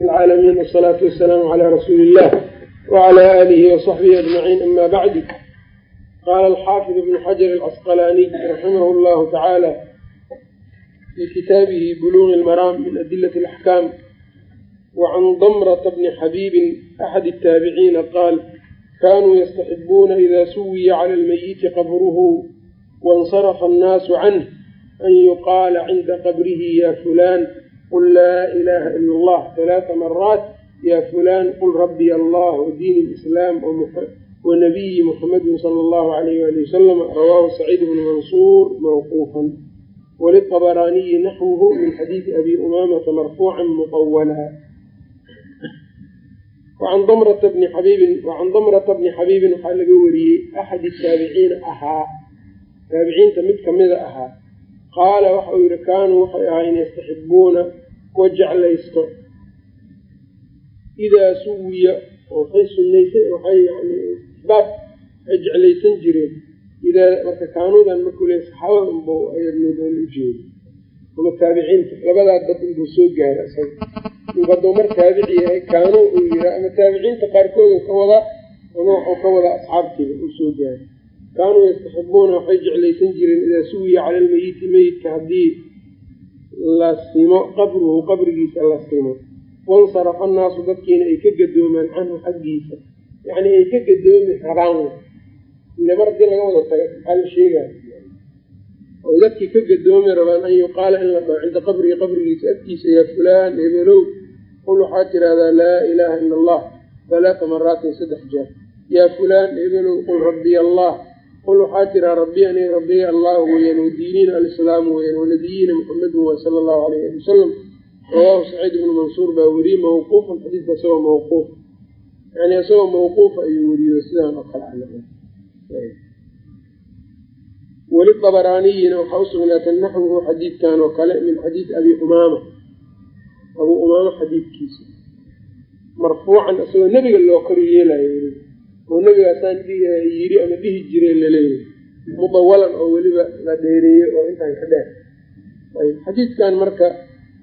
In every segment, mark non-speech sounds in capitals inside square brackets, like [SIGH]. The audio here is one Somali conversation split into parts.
lcaalamiin wasalaatu wasalaamu calaa rasuuli illah wacalaa aalihi wasaxbihi ajmaciin ama bacdu qaala alxaafid ibnu xajar alcasqalaaniy raximahu llahu tacaala fi kitaabihi buluuqi lmaraam min adilati alaxkaam wacan damrata bni xabiibin axadi ataabiciina qaal kaanuu yastaxibuuna idaa suwiya cala almayiti qabruhu waاnsarafa annaasu canh an yuqaala cinda qabrihi ya fulaan qul laa ilaaha ila allah alaaa maraat ya fulan qul rabbiy allah wadiini lislaam wanabiyi muxamadi sala allahu alayh ali wasalam rawaahu saciid bnu mansuur mawquufan waliطabaraaniyi naxwuhu min xadiidi abi umaamata marfuuca muqawala an damrata bni xabiibin wacan damrata bni xabiibin waxaa laga wariyey axad taabiciina ahaa taabiciinta mid kamida ahaa qaala waxa uu yihi kaanuu waxay ahayn yastaxibuuna kuwa jeclaysto. Idaa suwiya waxay sunaysa waxay yani istixbaab ay jeclaysan jireen. Idaa marka kaanuudan markuu le saxaabada unba ayadnoodoola ujeeda ama taabiciinta labadaa dad unbuu soo gaara isaga inku hadduu mar taabici yahay kaanuu uu yiraa ama taabiciinta qaarkood ka wadaa ama waxuu ka wadaa asxaabtiiba uu soo gaara kaanuu yastaxibuuna waxay jeclaysan jireen idaa suwiya cala almeyiti meyidka haddii la simo qabruhu qabrigiisa la simo. Wansarafa annaasu dadkiina ay ka gadoomaan canhu xaggiisa. Yacni ay ka gadoomi rabaan mar haddii laga wada taga maxaa la oy dadkii ka gadoomi rabaan an yuqaala in la dhaho cinda qabrihi qabrigiisa agtiisa yaa fulaan hebelow qul waxaad tidhahdaa laa ilaaha ila allah. Halaata maraatin saddex jeer. Yaa fulaan hebelow qul rabbiya allah qul waxaa tiraa rabbi ani rabbiga allah weeyaan wadiiniina alislaamu weyaan wanabiyiina muxamedin wa sala allahu alayh ali wasalam rawaahu saciid ibnu mansuur baa weriyey mawquufan xadiidka isagoo mawquuf yani isagoo mawquufa ayuu weriyo sidaan oo kale weli dabaraaniyina waxaa usugnaatay naxwuhu xadiidkan oo kale min xadiidi abi umaama abuu umaama xadiidkiisa marfuucan isagoo nebiga loo kor yeelayo oo nebigaasaan yiri ama dhihi jiray la leeyahay mudawalan oo weliba la dheereeyey oo intaan ka dheer. Xadiidkan marka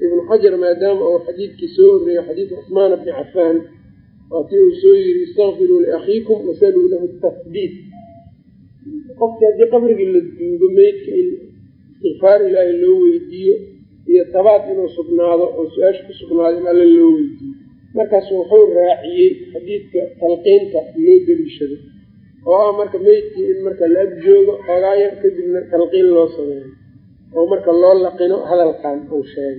ibnu xajar maadaama uu xadiidkii soo horreeyo xadiid cusmaana bni cafaan waatii uu soo yiri istakfiruu liakhiikum wasaluu lahu tahbiit qofkii haddii qabrigii la duugo meydka in istikfaar ilaahay loo weydiiyo iyo tabaad inuu sugnaado oo su'aasha ku sugnaado in alle loo weydiiyo markaas wuxuu raaciyey xadiidka talqiinta loo deliishado. Oo ah marka meydkii in marka la ag joogo xogaayar kadibna talqiin loo sameeyo. Oo marka loo laqino hadalkan uu sheegay.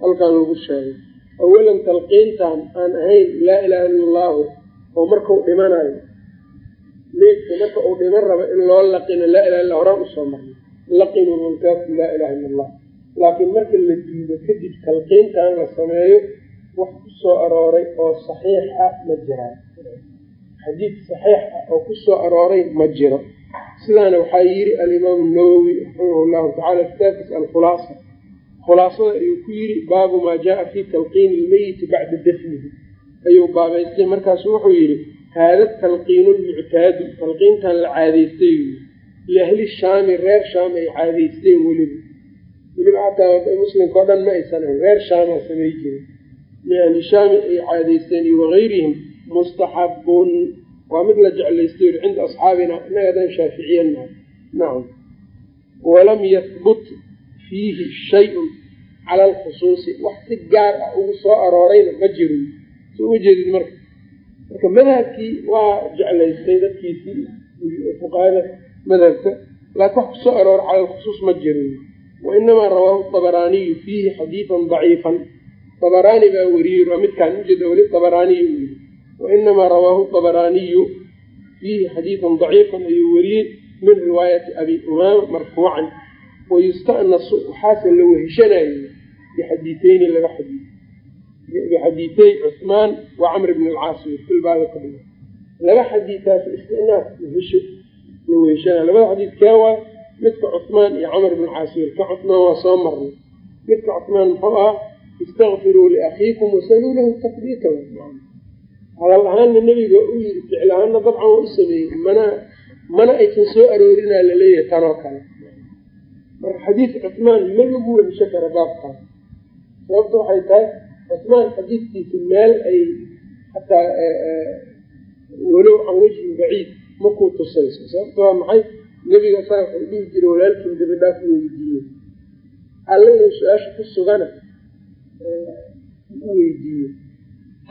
Halkan lagu sheegay. Awalan talqiintan aan ahayn laa ilaaha illa allaahu oo markau dhimanayo meydka marka uu dhiman rabo in loo laqino laa ilaha illa horaan u soo marnay. Laqinu mankaaku laa ilaha illa allah laakiin marka la diido kadib talqiintan la sameeyo wax ku soo arooray oo saxiix ah ma jiraan xadiid saxiix ah oo ku soo arooray ma jiro. Sidaana waxaa yiri alimaamu nawowi raximah llahu tacala kitaabkiisa alkhulaasa. Khulaasada ayuu ku yiri baabu maa jaaa fi talqiini ilmeyiti bacda dafnihi. Ayuu baabaystay. Markaasu wuxuu yidhi haada talqiinu lmuctaadu talqiintan la caadaystay. Liahli shaami reer shaam ay caadaysteen weliba. Weliba xataa muslimka o dhan ma aysan reer shaamaa samay jirin liahli shaami ay caadaysteen iyo wagayrihim mustaxabun waa mid la jeclaystay uri cinda asxaabina inaga shaaficiyanaha nacam walam yahbut fiihi shayun cala alkhusuusi wax si gaar ah ugu soo aroorayna ma jirin soo uma jeedid marka marka madhabkii waa jeclaystay dadkiisii fuqahada madhabka laakiin wax ku soo aroora cala alkhusuus ma jirin wainamaa rawaahu dabaraaniyu fiihi xadiidan daciifan dabaraani baa weriyey midkaan ujeeda weli dabaraaniyu yiri wainamaa rawaahu dabaraaniyu fiihi xadiidan daciifan ayuu weriyey min riwaayati abi umaama marfuucan wayusta'nasu waxaase la weheshanayo bixadiiteyni laba xadiid bixadiitey cusmaan wa camr bn alcaas laba xadiidaas istinaas wehesho la weheshanayo labada xadiid kee waay midka cusmaan iyo camr bn caas ka cusmaan waa soo marnay midka cusmaan muxuu ah istakfiruu liakhiikum wasaluu lahu takbiita hadal ahaanna nebiga u yiri ficil ahaanna dabcan waa u sameeyey mana mana aysan soo aroorinaa la leeyahay tanoo kale. Marka xadiid cusmaan ma lagu wehesho kara baabkaas sababta waxay tahay cusmaan xadiidkiisa meel ay xataa walow can wejhin baciid makuu tusayso. Sababto waa maxay? Nebiga saa wuxuu dhihi jiray walaalkiin dabi dhaaf weydiiye alle inuu su'aasha ku sugana u weydiiye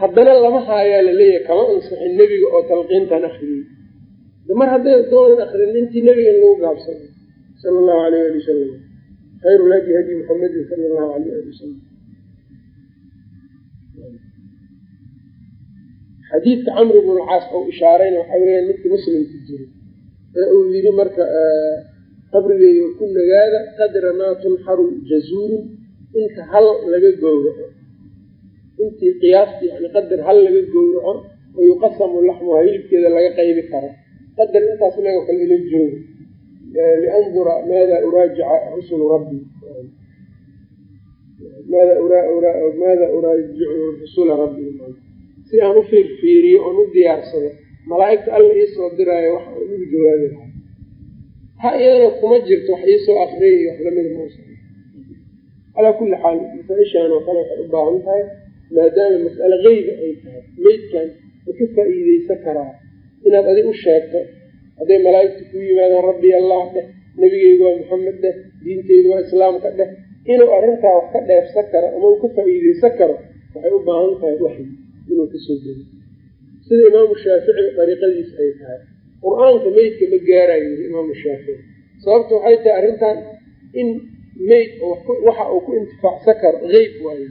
haddana lama haayaa la leeyahay kama ansixin nebiga oo talqiintan akriyey mar hadday doonan akrin intii nebiga in lagu gaabsano sala allahu alayh ali wasalam khayru lhadi hadi muxamedin sala allahu alayh ali wasalam xadiidka camr bn lcaas ou ishaarayna waxaa weya midkii muslimku jiri ee uu yidhi marka qabrigeeyo ku nagaada qadra maa tunxaru jazuurun inta hal laga gowraco. Intii qiyaastii yani qadar hal laga gowraco wayuqasamu laxmuha hilibkeeda laga qaybi karo. Qadar intaas leego kale ila jooga liandura maada uraajica rusulu rabbi. Maada uraajicu rusula rabbi. Si aan u fiirfiiriyo oon u diyaarsado malaaigta alla iisoo diraayo wax aan ugu jawaabi lahaa. Ha iyadana kuma jirto wax iisoo akriyay wax lamida mausa calaa kulli xaal masaa-ishaan oo kale waxay u baahan tahay maadaama mas'ale geyba ay tahay meydkan ma ka faa'iideysan karaa inaad adig u sheegto hadday malaa'igta ku yimaadaan rabbi allah dheh nebigeygu waa maxamed dheh diinteydu waa islaamka dheh inuu arrintaa wax ka dheefsan karo ama uu ka faa'iideysan karo waxay u baahan tahay waxyi inuu ka soo dego sida imaamu shaafici dariiqadiisa ay tahay qur'aanka meydka ma gaarayo yiri imaamu sababta waxay tahay arrintan in meyd waxa uu ku intifaacsan karo eyb waayo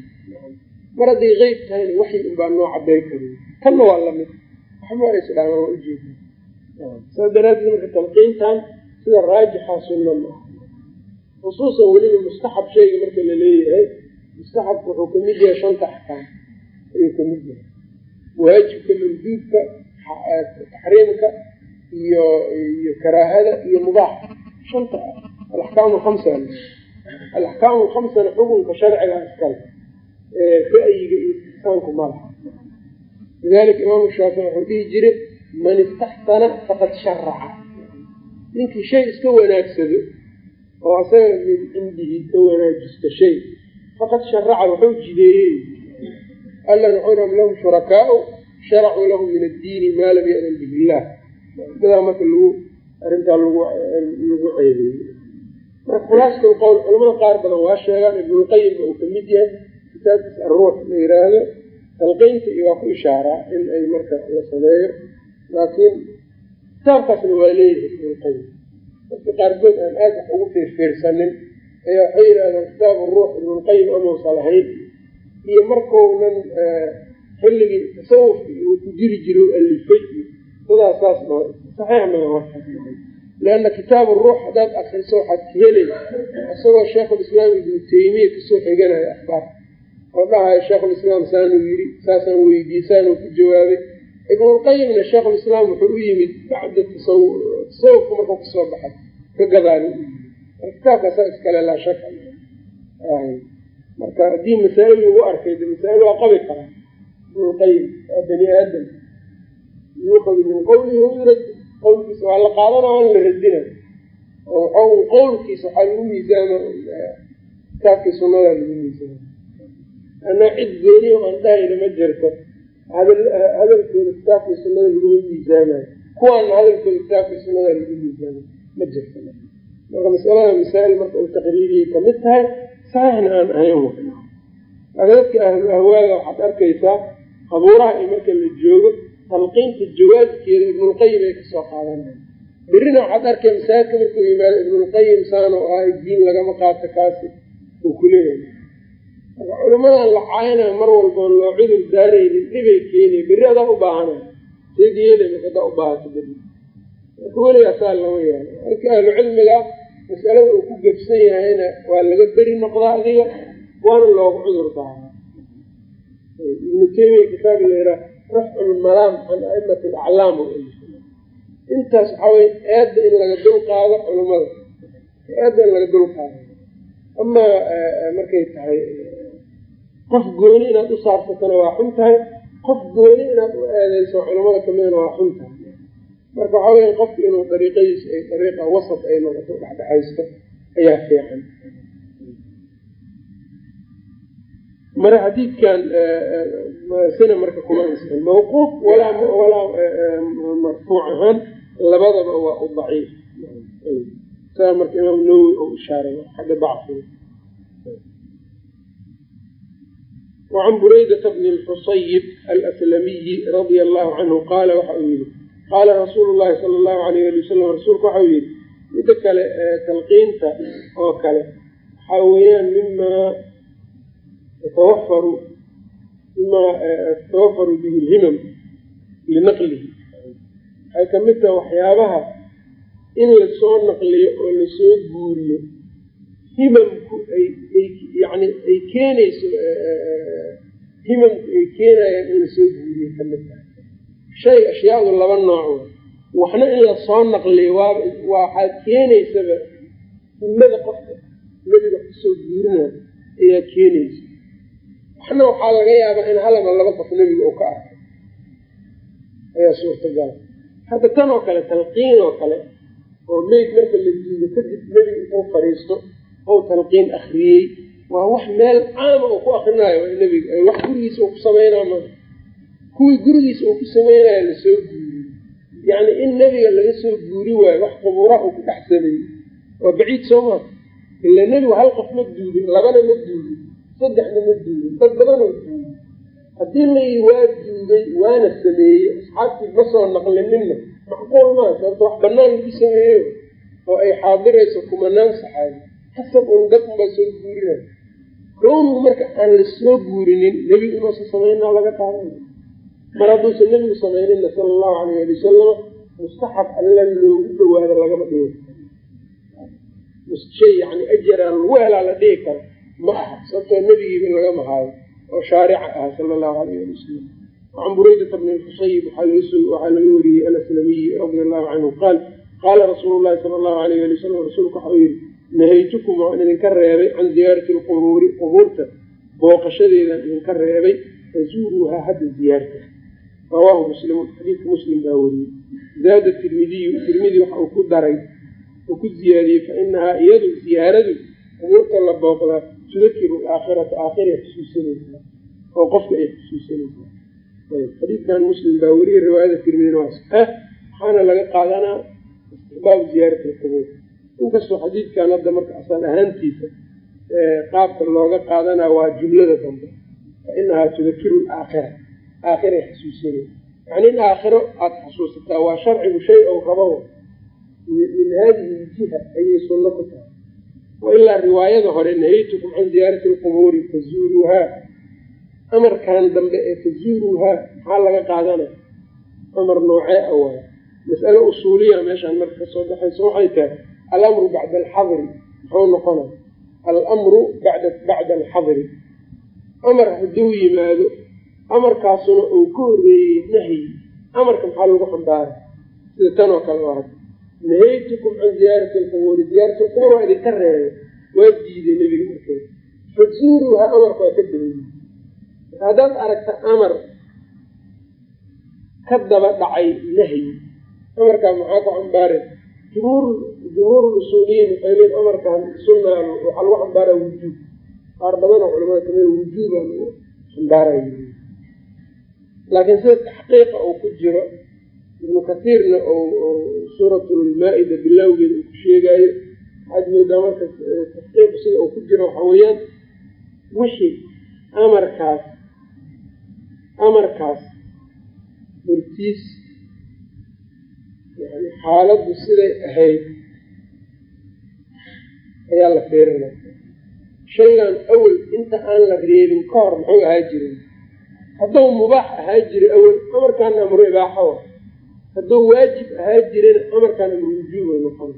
mar hadday eyb tahayna waxyi unbaa noo caday kariyo tanna waa la mid waxba isdhaama waa daraadeed marka talqiintan sida raajixa sunna ma khusuusan weliba mustaxab shayga marka la leeyahay mustaxabka wuxuu ka mid yahay shanta axkaam. Ayuu ka mid yahay. Waajibka manduubka taxriimka iyo iyo karaahada iyo mubaax shanta alaxkaamu hamsa alaxkaamu hamsana xukunka sharciga iskale ra'yiga iyo istisaanku malaha lidalika imaamu shaafici wuxuu dhihi jiray man istaxsana faqad sharaca ninkii shay iska wanaagsado oo asaga min ka wanaajisto shay faqad sharaca wuxuu jideeyey. Allan wuxuu lahum shurakaau sharacuu lahum min addiini maa lam yadan bihi illah dadaa marka lagu arrintaa lagu lagu ceebeeyey marka khulaasatu qowl culamada qaar badan waa sheegaan ibnulqayimba uu ka mid yahay kitaabkiisa aruux la yiraahdo. Talqeynta iyo waa ku ishaaraa in ay marka la sameeyo. Laakiin kitaabkaasna waa leeyahay ibnulqayim dadka qaarkood aan aad wax ugu fiirfiirsanin ayaa waxay yidhahdeen kitaabu ruux ibnulqayim amausa lahayn. Iyo markaunan xilligii tasawufka uu ku jiri jiro alifay iyo sidaas saas saxiix maa warkaas leanna kitaabu ruux haddaad akriso waxaad ka helaysa isagoo sheikhulislaam ibnu taymiya ka soo xiganayo axbaar oo dhahayo sheikhulislaam saanuu yiri saasaan weydiiyey saanuu ku jawaabay ibnulqayimna sheikhulislaam wuxuu u yimid bacda tasawufka markuu ka soo baxay ka gadaali kitaabkaasaa iskale laa shaka marka haddii masaa-il lagu arkay de masaa-il waa qabi karaa ibnulqayim waa bani aadam yuuqadu min qawlihi wayurad qowlkiisa waa la qaadana waana la radina oo waxa qowlkiisa waxaa lagu miisaama kitaabkii sunnadaa lagu miisaama anaa cid gooniyo aan dhahayna ma jirto. Hadalkooda kitaabkii sunnada laguma miisaamayo kuwaana hadalkooda kitaabkii sunnadaa lagu miisaamayo ma jirto. Marka masalada masaa-il marka uu taqriiriyay ka mid tahay saxiixna aan ahayn dadka ahlu ahwaaga waxaad arkaysaa qabuuraha iyo marka la joogo talqiinta jawaaskeeda ibnulqayim ay ka soo qaadanaya berrina waxaad arkay masaajidka markuu yimaado ibnulqayim saano ahay diin lagama qaato kaasi uu kuleeyahay marka culimadan la caaynayo mar walboon loo cudur daaraynin dhibay keenaya berri adaa u baahanay seed marka adaa u baahato berri marka weligaa saa lama yeelo. Marka ahlu masalada uu ku gebsan yahayna waa laga beri noqdaa adiga waana loogu cudur daaraa ibnu taymiya kitaab layiraa rafcu lmalaam can aimati alaclaam intaas waxaa weye eedda in laga dul qaado culimada eedda in laga dul qaado. Amaa markay tahay qof gooni inaad u saarsatana waa xun tahay qof gooni inaad u eedeyso culimada kamidana waa xun tahay. Marka waxaa weya qofku inuu dariiqadiisa ay dariiqa wasat ay noqoto dhexdhexaysto ayaa fiican mara xadiidkan sina marka kuma ansixin mawquuf walaa walaa marfuuc ahaan labadaba waa u daciif. Saa marka imaam nawowi u ishaaray xagga dacfiga wacan buraydata bni lxusayib alaslamiyi radia allahu canhu qaala waxa uu yihi qaala rasuulu llahi sala allahu alayh ali wasalam rasuulku waxa uu yihi midda kale talqiinta oo kale waxaa weeyaan mimaa yatawafaru mimaa tatawafaru bihi lhimam linaqlihi. Waxay ka mid taha waxyaabaha in la soo naqliyo oo la soo guuriyo. Himamku ay yani ay keenayso himamku ay keenayaan in la soo guuriyo ka mid tahay. Shay ashyaadu laba nooc waxna in la soo naqliyo waa waxaad keenaysaba himada qofka nebiga ku soo guurina ayaa keenaysa waxna waxaa laga yaabaa in halama laba qof nebiga uu ka arkay ayaa suurtagala hadda tan oo kale talqiin oo kale oo meyd marka la diido kadib nebiga intuu fadhiisto ou talqiin akriyey waa wax meel caama uu ku akrinayo nebiga wax gurigiisa uu ku sameynaa ma kuwii gurigiisa uu ku sameynaya la soo guuriyo yacni in nebiga laga soo guuri waayo wax qubuuraha uu ku dhex sameeyey waa baciid soo maa ila nebigu hal qof ma duugin labana ma duugin saddexna ma duugin dad badanoo duugin haddii layi waa duugay waana sameeyey asxaabtii ma soo naqlininna macquul maa sababto wax banaan lagu sameeyo oo ay xaadirayso kumanaan saxaabi xasab un dad unbaa soo guurina. Kownigu marka aan la soo guurinin nebigu inuusa samaynaa laga qaadanay mar hadduusan nebigu samayninna sala allahu alayh ali wasalama mustaxab alla loogu dhawaado lagama dhigi shay yani ajaraa lagu helaa la dhigi karo ma aha. Sababtoo nebigiiba lagama haayo oo shaarica ah sala allahu alayh ali wasalam wacan buraydata bni lxusayib waxaa laga wariyey alaslamiyi radia allahu canhu qaal qaala rasuulu llahi sala allahu alayh ali wasalam rasuulku waxa uu yihi nahaytukum waan idinka reebay can ziyaarati lqubuuri qubuurta booqashadeedaan idinka reebay fazuuruuhaa hadda ziyaarta. Rawaahu muslimun xadiidka muslim baa weriyey zaada tirmidiyu tirmidi waxa uu ku daray uu ku ziyaadiyey fa inahaa iyadu ziyaaradu qubuurta la booqdaa tudakiru aakhirata aakhiray xusuusanaysaa oo qofka ay xusuusanaysaa xadiidkan muslim baa weriyey riwaayada tirmidina waa saxeex waxaana laga qaadanaa istixbaabu ziyaarati alqubuur inkastoo xadiidkan hadda marka asal ahaantiisa qaabka looga qaadanaa waa jumlada dambe fa inahaa tudakiru laakhira aakhiray xasuusanay yani in aakhiro aada xasuusataa waa sharcigu shay ou rababo min haadihi jiha ayay sunno ku tahay wailaa riwaayada hore nahaytukum can ziyaarati alqubuuri fazuuruuhaa amarkan dambe ee fazuuruuhaa maxaa laga qaadanaya amar noocee a waayo mas'alo usuuliya meeshaan marka ka soo baxayso waxay tahay alamru bacda alxadri muxuu noqonay alamru bacda alxadri. Amar hadduu yimaado amarkaasuna uu ka horreeyey nahyi. Amarka maxaa lagu xambaaray? Sida tan oo kale arag nahaytukum can ziyaarati alqubuuri ziyaarati alqubuur waa idinka reebay waa diiday nebiga markeeda fazuuruuha amarka waa ka dabayey haddaad aragta amar ka daba dhacay nahyi amarkaa maxaa ku xambaaray jumhuur jumhuur usuuliyiin waxay leeyiin amarkan sunna waxaa lagu xambaaraa wujuub qaar badan oo culamada kamida wujuuba lagu xambaaraya laakiin sida taxqiiqa uu ku jiro ibnu kasiirna suuratlmaa-ida bilowgeeda uu ku sheegaayo waxaad marka taxqiiqu sida uu ku jiro waxa weeyaan wixii amarkaas amarkaas hortiis yani xaaladdu siday ahayd ayaa la fiirinaya shaygan awel inta aan la reebin ka hor muxuu ahaa jiray. Hadduu mubaax ahaa jiray awel amarkaana amru ibaaxa wa hadduu waajib ahaa jirayna amarkaan amru wujuuba noqon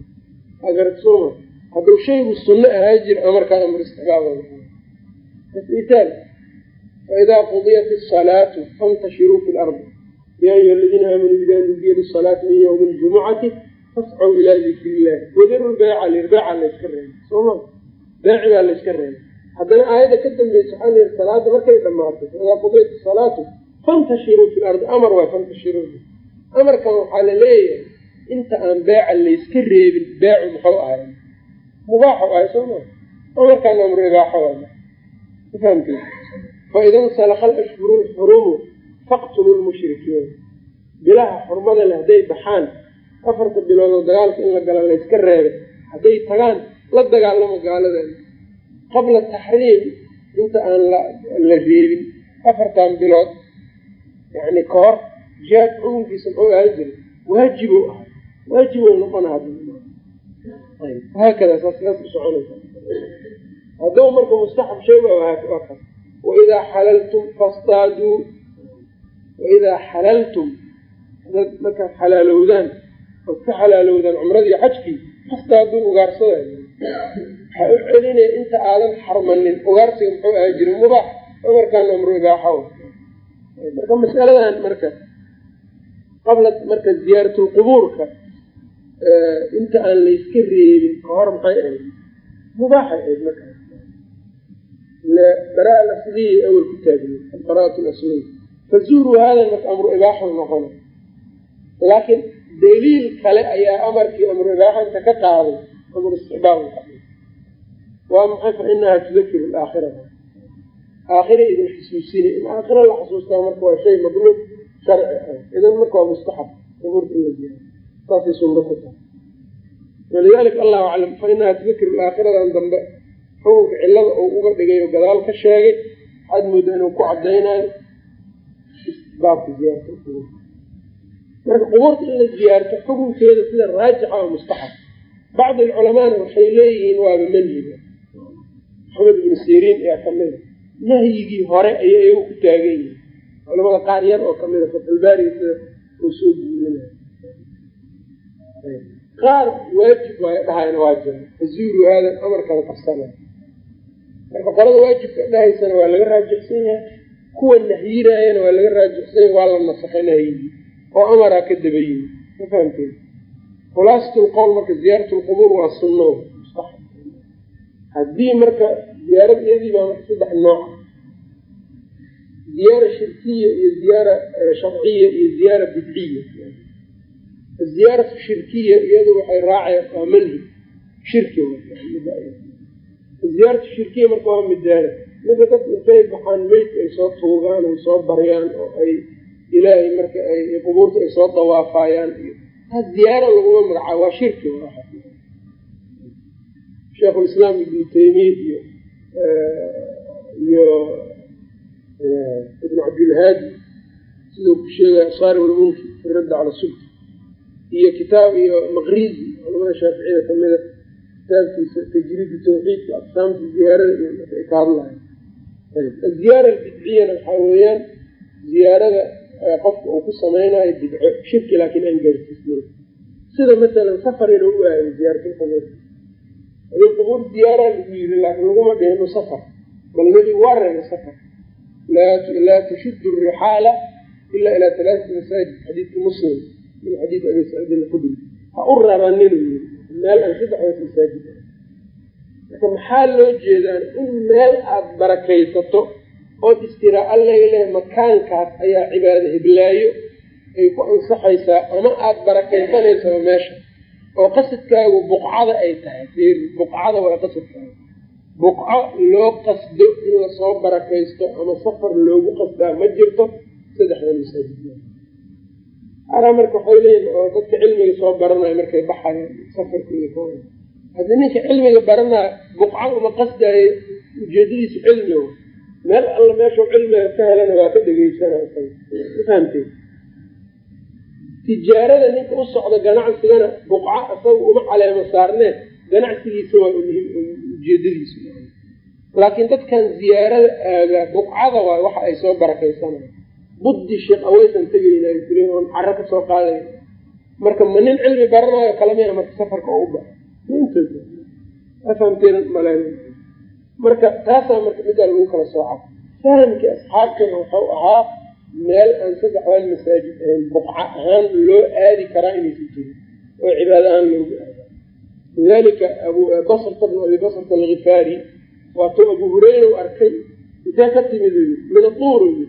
agarsoma hadduu shaygu sunno ahaa jira amarkaan amru istixbaaba noqon mitaal faidaa qudiyat isalaatu fantashiruu fi lardi ya ayuha aladiina aamanuu idaa nudiya lisalaati min ywmi ljumucati fascow ilaa dikri illahi wadaru beeca lir beeca layska reebay sooma beeci baa layska reebay haddana aayadda ka dambeysa waxaa layidhi salaada markay dhamaato faidaa qudiyat isalaatu fantashiruu fi lardi amar waay fantashiruu amarkan waxaa la leeyahay inta aan beeca layska reebin beecu muxuu ahay? Mubaaxu ahay soo ma? Amarkaan amru ibaaxa waay ma? Fahamtay faida nsalaka alashhuru lxurumu faqtulu lmushrikiin bilaha xurmada leh hadday baxaan afarta bilood oo dagaalka in la gala layska reebay hadday tagaan la dagaalamo gaaladan qabla taxriim inta aan la reebin afartan bilood yani ka hor jihaad xukunkiisa muxuu ahaan jiray waajibo ahay waajibo noqona haakada saas usoconaysa hadduu marka mustaxab shay waa kas waidaa xalaltum fastaaduu waidaa xalaltum. Hadaad markaad xalaalowdaan ood ka xalaalowdaan cumradii xajkii fastaaduu ugaarsada waxaa u celinaya inta aadan xarmanin ugaarsiga muxuu ahaan jiray mubaax amarkaan amru ibaaxaw marka masaladan marka qabla marka ziyaaratulqubuurka inta aan layska reebin kahor maxay ahayd? Mubaaxay ahayd marka. Bara alasliya awel ku taagiyey albaraat lasliya fazuuruu hada marka amru ibaaxa noqona laakiin daliil kale ayaa amarkii amru ibaaxa inta ka qaaday amru istixbaab waa maxay fa inaha tudakiru laakhirata aakhira idin xusuusina in aakhira la xusuustaa marka waa shay idan marka mustaxab saasay sunno ku tahay walidalika allahu aclam fa inaha laakhiradan dambe xukunka cilada uu uga dhigay oo gadaal ka sheegay waxaad moodaa inuu ku cadaynayo baabka ziyaarta marka qubuurta in la ziyaarto xukunkeeda sida raajixa oo mustaxab bacdi alculamaana waxay leeyihiin waaba manhiga maxamed ibnu siriin ayaa kamida nahyigii hore ayay iyagu ku taagan yihiin culamada qaar yar oo kamida fatxulbaari sida uu soo guurinay qaar waajib waay dhahayna waa jira fazuuru haadan amarkala qabsana marka qolada waajibka dhahaysana waa laga raajixsan yahay. Kuwa nahyinaayana waa laga raajixsan yahay waa la nasakhay nahyigii oo amaraa ka daba ma fahamteen khulaasatlqowl marka ziyaarat lqubuur waa sunno. Haddii marka ziyaarad iyadii baa marka saddex nooca ziyaara shirkiya iyo ziyaara sharciya iyo ziyaara bidciya. Ziyaaratu shirkiya iyadu waxay raaceen waa manhi shirki ziyaaratu shirkiya marka waa midaara mida dadka intay baxaan meydka ay soo tuugaan ay soo baryaan oo ay ilaahay marka ay qubuurta ay soo dawaafayaan iyo taas ziyaaro laguma magacaabo waa shirki sheikhulislaam ibnu taymiya iyo iyo ibnu cabdilhaadi siduu ku sheegay asaari walmunki fi radda cala subki iyo kitaab iyo maqrizi culamada shaaficiyada kamida kitaabkiisa tajriidi tawxiidka aqsaamta ziyaarada ay ka hadlayan aziyaara albidciyana waxaa weeyaan ziyaarada qofka uu ku samaynayo bidco shirki laakiin aan gaarsiisnayn. Sida masalan safar inuu u aayo ziyaaratulqubuur adii qubuur ziyaaraa lagu yiri laakiin laguma dhihinu safar bal nebigu laa tashudu rixaala ilaa ilaa talaatati masaajid xadiidka muslim min xadiid abi saciid alqudri ha u raranin yiri meel aan saddexdaas masaajid marka maxaa loo jeedaan in meel aada barakaysato ood istiraa allailah makaankaas ayaa cibaado hiblaayo ay ku ansaxaysaa ama aada barakaysanaysaa meesha oo qasadkaagu buqcada ay tahay buqcada waa qasadkaagu buqco loo qasdo in la soo barakaysto ama safar loogu qasdaa ma jirto saddexdan masaajid. Araa marka waxay leeyihiin oo dadka cilmiga soo baranayo markay baxayaan safarkooda haddii ninka cilmiga baranaya buqco uma qasdaayo ujeedadiisu cilmi meel alla meeshuu cilmiga ka helana waa ka dhegeysana ma fahamtee? Tijaarada ninka u socda ganacsigana buqco isaga uma caleemo saarnee ganacsigiisa waa ujeedadiisu laakiin dadkan ziyaarada aagaa buqcada waay waxa ay soo barakaysanaya buddi sheekh aweysan tegayna tiri oon caro ka soo qaaday marka ma nin cilmi baranayo kalamia marka safarka oo u ba marka taasaa marka middaa lagu kala sooca. Fahamkii asxaabtana wuxuu ahaa meel aan saddexdan masaajid ahayn buqco ahaan loo aadi karaa inaysa jirin oo cibaado ahaan loogu aada lidalika abubasrta bnu abi basrta alkifaari waatuu abu hureyra u arkay. Intee ka timid yii min aduur yii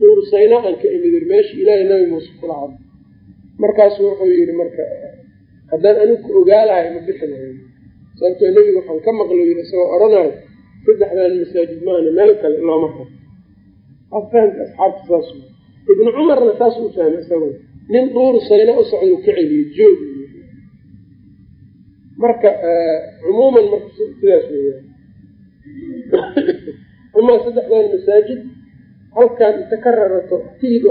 duur sayna aan ka imid meeshii ilaahay nabi muuse kula hadlo markaasu wuxuu yihi marka haddaan anigu ogaalahay ma bixi lahayn sababtoo nebiga waxaan ka maqlo yii isagoo odhanayo saddexdan masaajid maana meel kale looma rabo affahamka asxaabta saas ibnu cumarna saas u fahmay isago nin dhuur sayna u socda ka celiyo joog marka cumuuman marka sidaas weeyaan. Amaa saddexdan masaajid halkaan inta ka rarato tiiga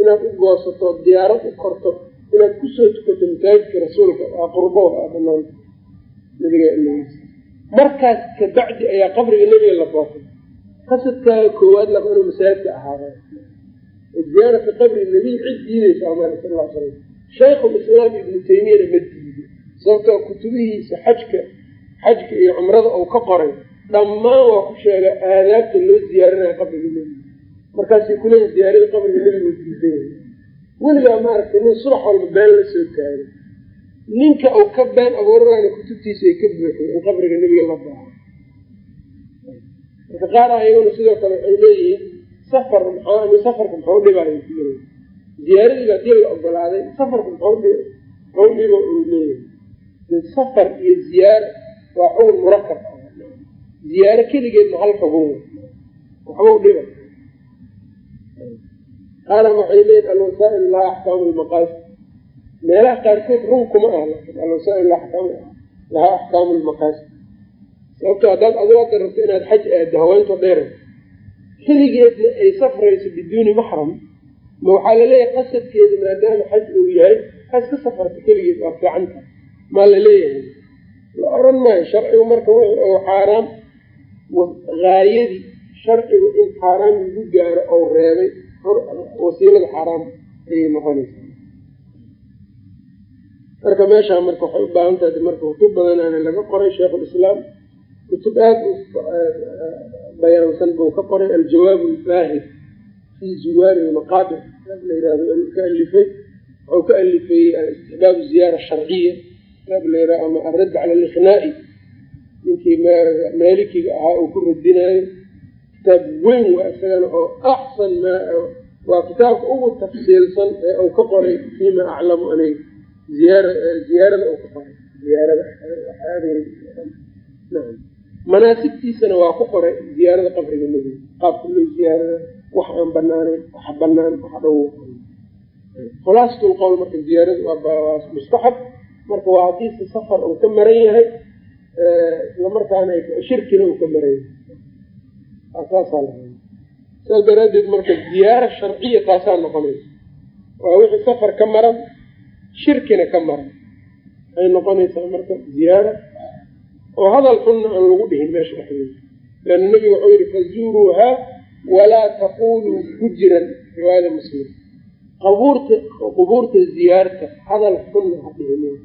inaad u goosato diyaarad u korto inaad ku soo tukato masaajidka rasuulka waa qurbo a banaan nabiga markaas kabacdi ayaa qabriga nebiga la bootay. Qasadkaaga koowaad laba inuu masaajidka ahaada ziyaarata qabri nabiy cid diidaysa amar sal slam shaykhulislaam ibnu taymiyana ma diido sababtoo kutubihiisa xajka xajka iyo cumrada uu ka qoray dhammaan waa ku sheega aadaabta loo ziyaarinayo qabriga nebiga. Markaasay kuleeyihin ziyaarada qabriga nebiga diidaya weligaa maaragtay nin subax walba been la soo taagay ninka uu ka been abuuranaana kutubtiisa ay ka buuxiy in qabriga nebiga la baaho. Marka qaar ayaguna sidoo kale waxay leeyihiin safar maxaa safarka maxau dhibaayo? Ziyaaradii haddii la ogolaaday safarka maxau dhibo uu leeyahay safar iyo ziyaaro waa xugun murakab. Ziyaaro keligeedna hal xugun. Waxbau dhiba qaala waxay leeyihiin alwasaa'il laha axkaamu lmaqaasi meelaha qaarkood run kuma ah alwasaa'il laha axkaamu lmaqaasi sababto haddaad adiga rabto inaad xaj aado haweento dheera keligeedna ay safrayso biduuni maxram. Ma waxaa la leeyahay qasadkeeda maadaama xaj uu yahay ha iska safarta keligeed waa fiicanta maa la leeyahay la oran maayo sharcigu marka wixii ou xaaraam haayadii sharcigu in xaaraam lagu gaaro ou reebay wasiilada xaaraam ayay noqonaysaa. Marka meeshaa marka waxay u baahan tahay marka kutub badanaana laga qoray sheikhulislaam kutub aada u bayaansan buu ka qoray aljawaab albaahir fii zuwaari lmaqaabir la yiraahdo ka alifay. Wuxuu ka alifay istixbaab ziyaara sharciya kitaab la yiraahdo ama aradd cala aliqnaa'i ninkii maalikiga ahaa uu ku radinaayo kitaab weyn waa isagana oo axsan ma waa kitaabka ugu tafsiilsan ee uu ka qoray fiima aclamu aniga ziyaara ziyaarada uu ka qoray. Ziyaarada manaasibtiisana waa ku qoray ziyaarada qabriga nebiga qaabka loo ziyaarada wax aan banaaneyn waxa banaan wax dhow. Khulaasatul qowl marka ziyaarada waa mustaxab marka waa hadiise safar uu ka maran yahay islamarkaana shirkina uu ka maran yahay. Saas daraadeed marka ziyaara sharciya taasaa noqonaysa. Waa wixii safar ka maran shirkina ka maran. Ay noqonaysaa marka ziyaara. Oo hadal xunna aan lagu dhihin meesha dhexdeeda. Leanna nebigu wuxuu yihi fazuuruuhaa walaa taquluu hujran riwaayada muslim. Qabuurta qubuurta ziyaarta hadal xunna ha dhihinina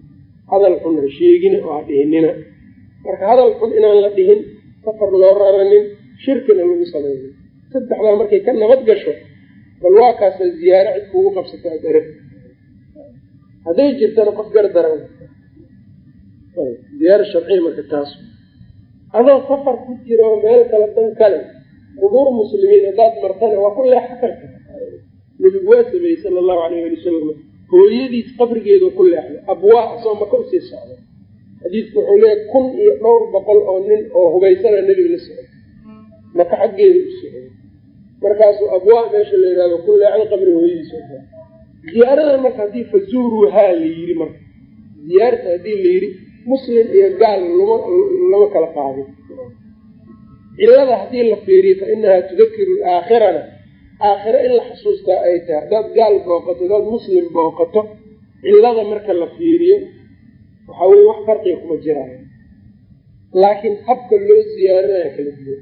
hadal xun ha sheegina oo ha dhihinina marka hadal xun inaan la dhihin safar loo raranin shirkina lagu sameeyo saddexdaa markay ka nabad gasho bal waa kaasa ziyaaro cid kugu qabsato aad hadday jirtana qof gar daran. Sharciya marka taas. Adoo safar ku jira oo meel kale dan kale qubuur muslimiin haddaad martana waa ku leexan karta. Nebigu waa sameeyey sala allahu alayh ali wasalam hooyadiis qabrigeedu ku leexday abwaa asoo maka u sii socda xadiidku wuxuu leeyahy kun iyo dhowr boqol oo nin oo hubaysana nebiga la socday maka xaggeeda u socday markaasuu abwaa meesha la yihahdo ku leexday qabri hooyadiis ziyaaradan marka haddii fazuuruuhaa la yiri marka. Ziyaarta haddii la yidhi muslim iyo gaal lama lama kala qaadin. Cilada haddii la fiiriyo fa inahaa tudakiru aakhirana aakhira in la xusuustaa ay tahay. Haddaad gaal booqato haddaad muslim booqato cilada marka la fiiriyo waxaa weye wax farqiga kuma jiraayo laakiin habka loo ziyaarinaya kala duwan.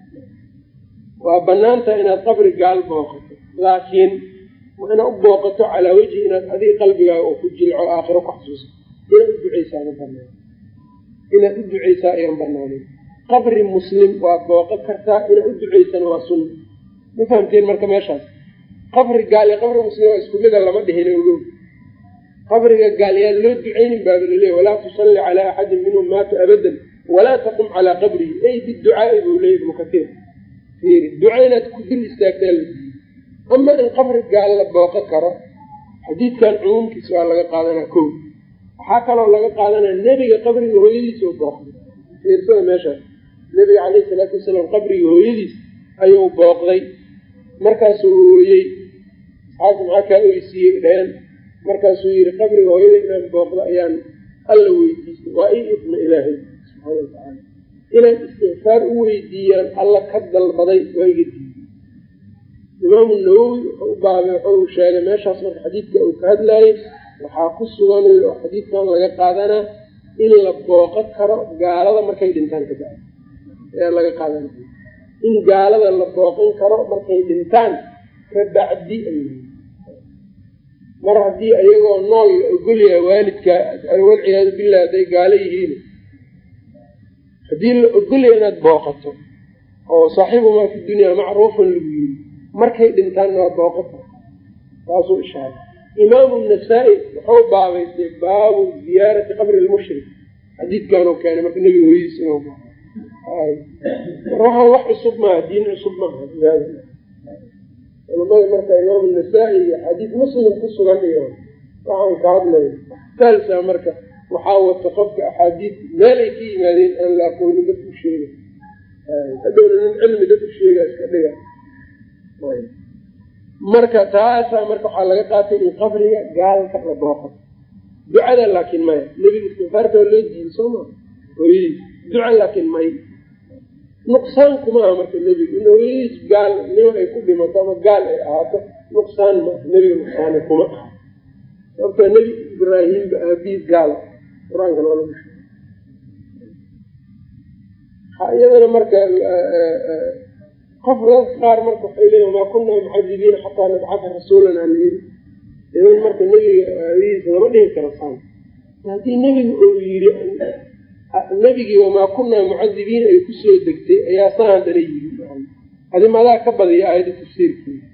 Waa bannaan tahay inaad qabri gaal booqato laakiin inaad u booqato calaa wejhi inaad adiga qalbigaaga oo ku jilco aakhiro ku xasuusa inaad u duceysaa ma banaan inaad u duceysaa ayaan banaanen qabri muslim waad booqan kartaa inaad u duceysana waa sunna ma fahamteen marka meeshaas? Qabri gaal iyo qabri muslim isku mida lama dhihin ogow qabriga gaal yaan loo duceynin baaba laleeya walaa tusalli calaa axadin minhum maata abadan walaa taqum calaa qabrihi. Ay biducaai buu leeyay ibnu katiir fiiri. Duca inaad ku dul istaagtaa la ama in qabri gaal la booqan karo xadiidkan cumuumkiisa waa laga qaadanaa ko waxaa kaloo laga qaadanaya nebiga qabriga hooyadiisa u booqday. Fiirsada meeshaas. Nebiga caleyhi salaatu wasalaam qabriga hooyadiis ayuu booqday markaasuu ooyey asxaabta maxaa kaa oysiiyey dheen markaasuu yihi qabriga hooyada inaan booqdo ayaan alla weydiistay waa ii idma ilaahay subxaana watacaala inaan istikfaar u weydiiyaan alla ka dalbaday waa iga diiday imaamu nawowi wuxuu u baabay wuxuu sheegay meeshaas marka xadiidka uu ka hadlaayay waxaa ku sugan oo xadiidkan laga qaadanaa in la booqan karo gaalada markay dhintaan ka bacdi ayaa laga qaadanaya in gaalada la booqan karo markay dhintaan ka bacdi mar haddii ayagoo nool la ogolyahay waalidka walciyaadu billah hadday gaalo yihiin. Haddii la ogolyahay inaad booqato oo saaxiibumaa fi dunyaa macruufan lagu yiri markay dhintaanna waa booqan karta taasuu ishaaray. Imaamu nasaa-i wuxuu baabaystay baabu ziyaarati qabri lmushrik xadiidkanuu keenay marka nebiga hooyadiis inuu mar waxaan wax cusub maaha diin cusub maaha culamada marka imaamu nasaa-i iyo xadiid muslim ku sugan iyo waxaan ka hadlay taalsa marka waxaa wata qofka axaadiid meel ay ka yimaadeen aan la aqoonin dad u sheega hadhowna nin cilmi dad u sheega iska dhiga. Marka taasaa marka waxaa laga qaatay in qabriga gaalka la booqo ducada laakiin maya nebiga istikfaarta waa loo diiday soo maa hooyadiis duca laakiin may nuqsaan kuma aha marka nebiga in hooyadiis gaal nimo ay ku dhimato ama gaal ay ahaato nuqsaan ma nebiga nuqsaane kuma aha. Sababtoo nebi ibraahimba aabihiis gaal qur'aankan waa lagu sheegay iyadana marka qof dadka qaar marka waxay leeyiin maa kunaa mucadibiina xataa nabcata rasuulan aan yiri idan marka nebiga aadihiisa lama dhihi karo saan haddii nebiga uu yiri nebigii wamaa kunaa mucadibiina ay ku soo degtay ayaa saan haddana madaa ka badiya aayadda tafsiirkeeda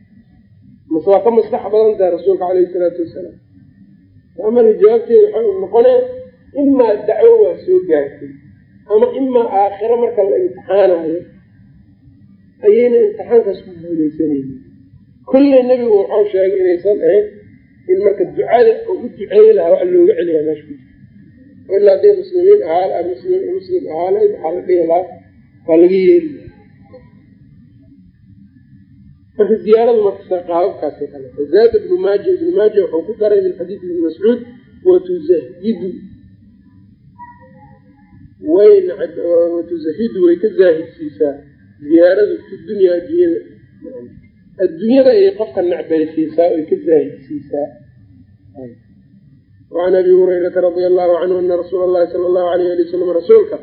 mase waa ka maskax badan tahay rasuulka caleyhi salaatu wasalaam. Amana jawaabteeda waxay noqonee imaa dacwo waa soo gaartay ama imaa aakhiro marka la imtixaanayo ayayna imtixaankaas ku guuleysanaynin kulley nebigu wuxuu sheegay inaysan ahayn in marka ducada oo u duceeyi lahaa wax looga celiyaa meesha ilaa hadday muslimiin ahaa muslim muslim ahaaleyd waxaa la dhihi lahaa waa laga yeeli marka ziyaaradu marka qaababkaasay kale zaada ibnu maaja ibnu maaja wuxuu ku daray min xadiidi ibni mascuud watuzahidu way watuzahidu way ka zaahidsiisaa ziyaaradu fi dunyaa addunyada adduunyada ayay qofka necbaysiisaa oy ka zaahidsiisaa wacan abi hurayrata radia allahu canhu ana rasuula allahi sala allahu alayh ali wasalam rasuulka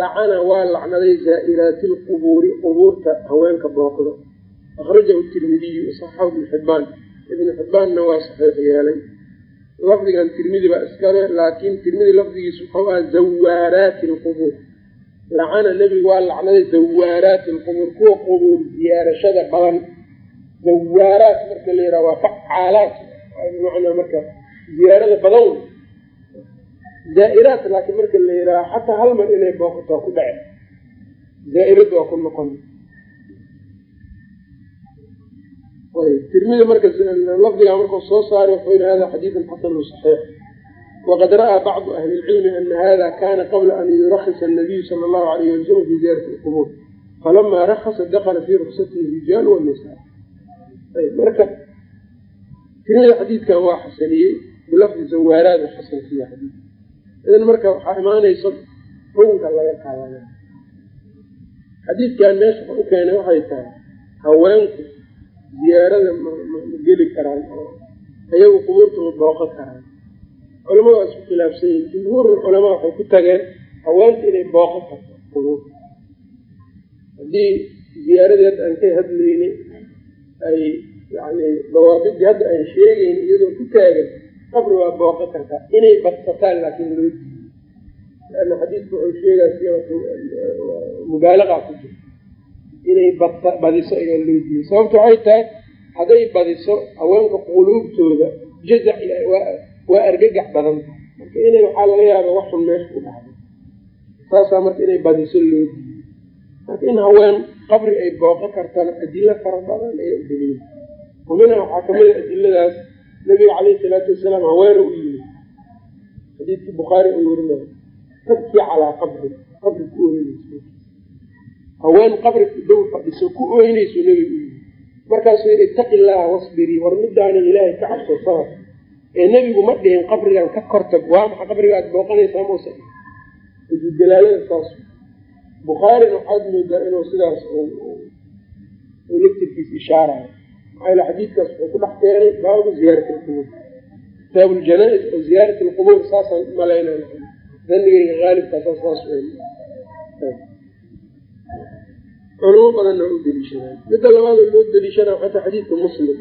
lacana waa lacnaday zaa'iraati lqubuuri qubuurta haweenka booqdo akhrajahu tirmidiyu saxaxahu ibnu xibbaan ibnu xibbaanna waa saxiix yeelay lafdigan tirmidi baa iskale laakiin tirmidi lafdigiisu wuxuu aha zawaaraati lqubuur lacana nebigu waa lacnaday zawaaraati lqubuur kuwa qubuur ziyaarashada badan zawaaraat marka la waa facaalaat ziyaarada badan. Wey zaa'iraat laakiin marka la yidhaha xataa hal mar inay booqato waa ku dhace zaa'irada waa ku noqon. Tirmidi marka lafdigaa markuu soo saaray wuxuu yihi hada xadiidun xasanu saxiix. Waqad ra'aa bacdu ahli lcilmi ana hada kana qabla an yurakisa anabiyu sala allahu alayh ali wasalam fi ziyaarati lqubuur falamaa rakasa dakala fii ruksatihi rijaal wanisaa marka tirmida xadiidkan waa xasaniyey bilafdi zawaaraad xasankiya xadiid idan marka waxaa imaanayso xukunka laga qaadana xadiidkan meesha u keenay waxay tahay haweenku ziyaarada ma geli karaan oo iyagu qubuurta ma booqan karaan. Culamada waa isku khilaafsan yihiin jumhuur culamaa waxay ku tageen haweenta inay booqan karto qubuurta. Haddii ziyaaradii hadda aan ka hadlaynay ay yani dawaabidii hadda aan sheegayn iyadoo ku taagan qabri waa booqan kartaa inay badsataan laakiin loo diiyo leanna xadiidku wuxuu sheegaa siyabatu mubaalaqa ku jirta inay bad badiso ayaa loo diiyey sababta waxay tahay hadday badiso haweenka quluubtooda jazac waa argagax badan. Marka inay waxaa laga yaaba wax xun meesha ku dhacdo. Saasaa marka inay badiso loo diiyey marka in haween qabri ay booqan kartana adilo fara badan ayaa u daliila waminha waxaa ka mid a adiladaas nabiga caleyhi salaatu wasalaam haweena u yimid. Xadiidkii bukhaari uu werinayo tabkii calaa qabri qabri ku oynayso haween qabri dow fadhiso ku oynayso nebiga u yimid markaasuu yidhi ittaqi illaaha wasbirii war midaanan ilaahay ka cabso sabab. Ee nebigu ma dhihin qabrigan ka kortag waa maxa qabriga aad booqanaysaa mausa dalaalada saas bukhaarina waxaad moodaa inuu sidaas laftirkiis ishaarayo maxaa yale xadiidkaas wuxuu ku dhex keenay baabu ziyaarati alqubuur kitaabu ljanaa-is oo ziyaarati alqubuur saasaan malaynana danigayga haalibkaasa saas culamo badanna u deliishadaan midda labaada loo deliishana waxay tahay xadiidka muslim.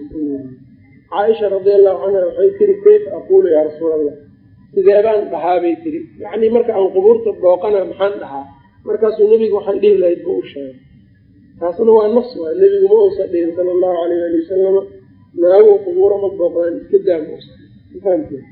Caaisha radia allahu canha waxay tiri kayfa aquulu yaa rasuul allah sideebaan dhahaa bay tiri. Yacni marka aan qubuurta booqana maxaan dhahaa? Markaasuu nebigu waxay dhihi lahayd buu u taasna waa nafs waa nebigu ma uusa dhihin sala allahu alayh ali wasalama naagu qubuuro ma booqdaan iska daa ma usa fahamtee?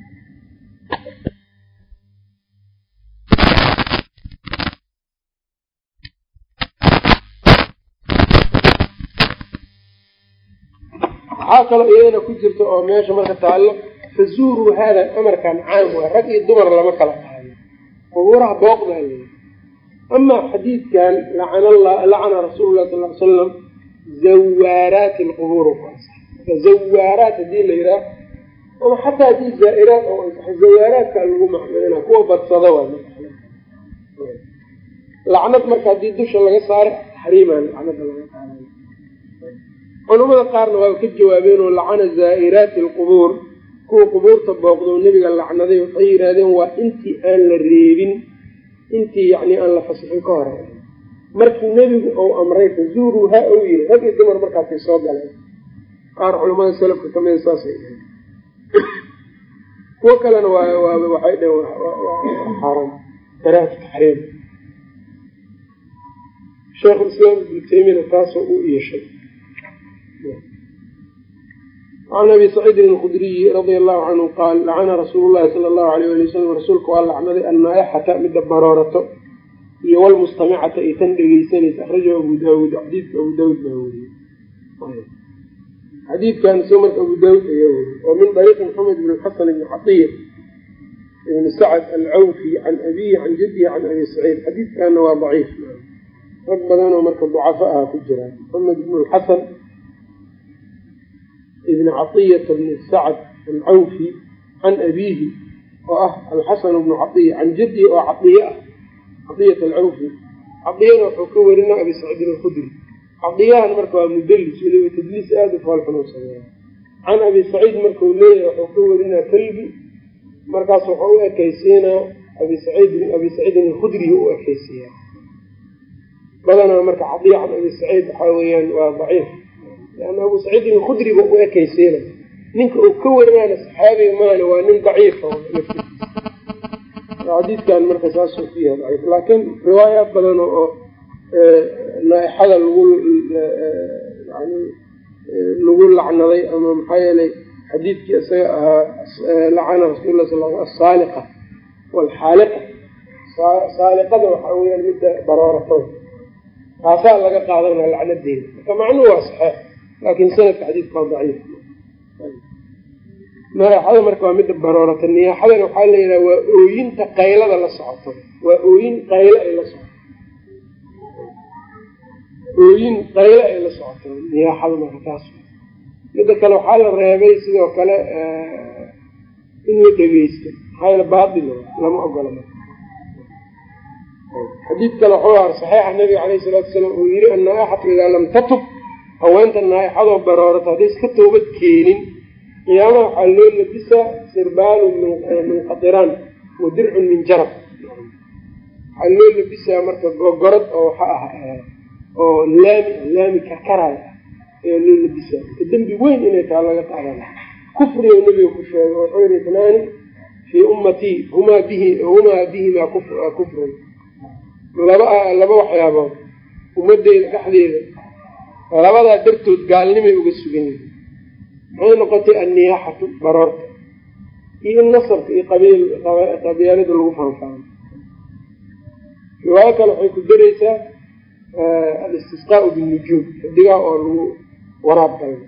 Waxaa kaloo iyadana ku jirta oo meesha marka taallo fazuuruu haada amarkan caam waa rag iyo dumar lama kala qahayo qubuuraha booqdaa amaa xadiidkan lacana rasuulu lah sal l salam zawaaraati lqubuur zawaaraat haddii la yidhaah ama xataa haddii zaa-iraat oo ansaxay zawaaraadkaa lagu macnayna kuwa badsada waa lacnad marka haddii dusha laga saaro taxriimaa lacnada laga qaadayo culamada qaarna waa ka jawaabeen oo lacana zaa'iraati alqubuur kuwa qubuurta booqdo nebiga lacnaday waxay yidhaahdeen waa intii aan la reebin intii yacni aan la fasixin ka hore markii nebigu ou amray fazuuruu ha ou yiri rag iyo dumar markaasay soo galeen. Qaar culamada salafka kamida saasay dhaheen kuwo kalena waxay dhaheen xaaran karaahatu taxriim sheekhulislaam ibnu taymiyana taasoo u iishay can abi saciidin alkhudriyi radia allahu canhu qaal lacana rasuulu llahi sala allahu alayh ali wasalam rasuulka waa lacnaday annaaixata midda baroorato iyo walmustamicata iyo tan dhegeysanaysa akhrajahu abu daawuud xadiidka abu daawuud baa weriyey xadiidkan isoo marka abu daawuud ayaa weriyey oo min dariiqi maxamed bn xasan ibni xatiya ibni sacd alcawfi can abiyi can jadihi can abi saciid xadiidkana waa daciif rag badanoo marka ducafa aha ku jiraan maxamed ibn xasan ibn caطiyata bni sacd alcawfi can abiihi oo ah alxasan bnu caiya can jadihi oo caiye ah. Caiyat alcawfi caiyana wuxuu ka werina abi saciidin alkhudri. Caiyahan marka waa mudalis weliba tadliis aada u foolxun u sameeya can abi saciid markau leeyahay wuxuu ka werinaa kalbi markaas wuxuu u ekaysiinaa abi saciidin abi saciidin alkhudrihi u ekaysiiyaa. Badanaa marka caiya can abi saciid waxaa weeyaan waa daciif leanna abu saciidin alkhudriba u ekaysiina ninka uu ka warinaana saxaabiga maana waa nin daciifa xadiidkan marka saasuu ku yahay daciif. Laakiin riwaayaad badan oo naaixada lagu yani lagu lacnaday ama maxaa yeelay xadiidkii isaga ahaa lacana rasuul sal asaaliqa walxaaliqa saaliqada waxaa weyaan midda baroorato taasaa laga qaadanaa lacnadeeda marka macnuhu waa saxeex laakin sanadka xadiidka waa daciif. Naaixada marka waa midda baroorata niyaaxadana waxaa la yidhaha waa ooyinta qaylada la socoto. Waa ooyin qaylo ay la socoto. Ooyin qaylo ay la socoto niyaaxada marka taas. Midda kale waxaa la reebay sidoo kale in la dhegeysto maxaa yaele lama ogola marka. Xadiid kale wuxuu aha saxiixa nabiga caleyhi salaatu salaam uu yiri annaaixatu idaa lam tatub haweenta naaixadoo baroorata hadday iska toobad keenin qiyaamaha waxaa loo labisaa sirbaalun min qatiraan wa dircun min jarab waxaa loo labisaa marka gogorad oo waxa ah oo laami laami karkaraay ayaa loo labisaa dembi weyn inay taa laga qaadana kufriga nabiga ku sheegay wuxuu yihi itnaani fii ummatii humaa bihi humaa bihimaa kufrun. Laba laba waxyaabood ummadeyda dhexdeeda labadaa dartood gaalnimay uga sugan yihiin maxay noqotay anniyaaxatu baroorta. Iyo nasabka iyo qabiil qabyaalada lagu faanfaano. Riwaayo kale waxay ku daraysaa alistisqaau binnujuum xidigaha oo lagu waraab galno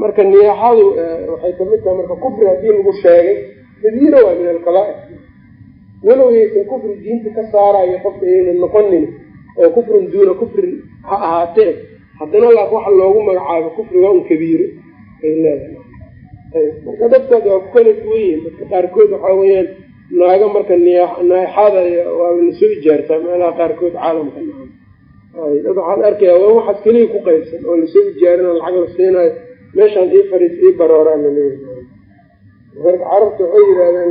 marka niyaaxadu waxay ka mid tahay marka kufri haddii lagu sheegay kabiira waa min alkabaair walow yaysan kufri diinta ka saarayo qofka ayaynan noqonin oo kufrin duuna kufrin ha ahaatee haddana laakin waxa loogu magacaabo kufriga un kabiiro ay leedahay. Marka dadkaad waa ku kala duwan dadka qaarkood waxaa weeyaan naaga marka naaxada waaba la soo ijaartaa meelaha qaarkood caalamka dad waxaad arkaya waa waxaas keliya ku qaybsan oo la soo ijaarina lacag la siinayo. Meeshaan ii fariis ii barooraa la leeyahay marka carabta waxay yidhahdaan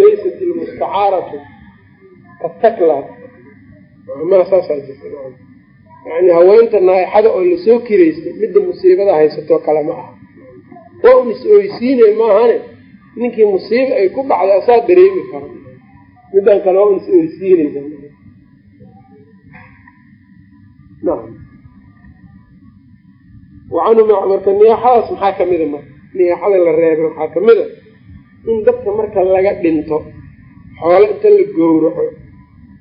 laysat ilmustacaaratu katakla maa saasaa jirta yani haweenta naaixada oo la soo kiraystay midda musiibada haysatoo kale ma aha. Waa un is-oysiinay maahane ninkii musiiba ay ku dhacday asaa dareemi kara middan kale waa un is-oysiinaysa wacanhu marka niyaaxadaas maxaa kamida marka? Niyaaxada la reebay waxaa ka mid a in dadka marka laga dhinto xoolo inta la gowraco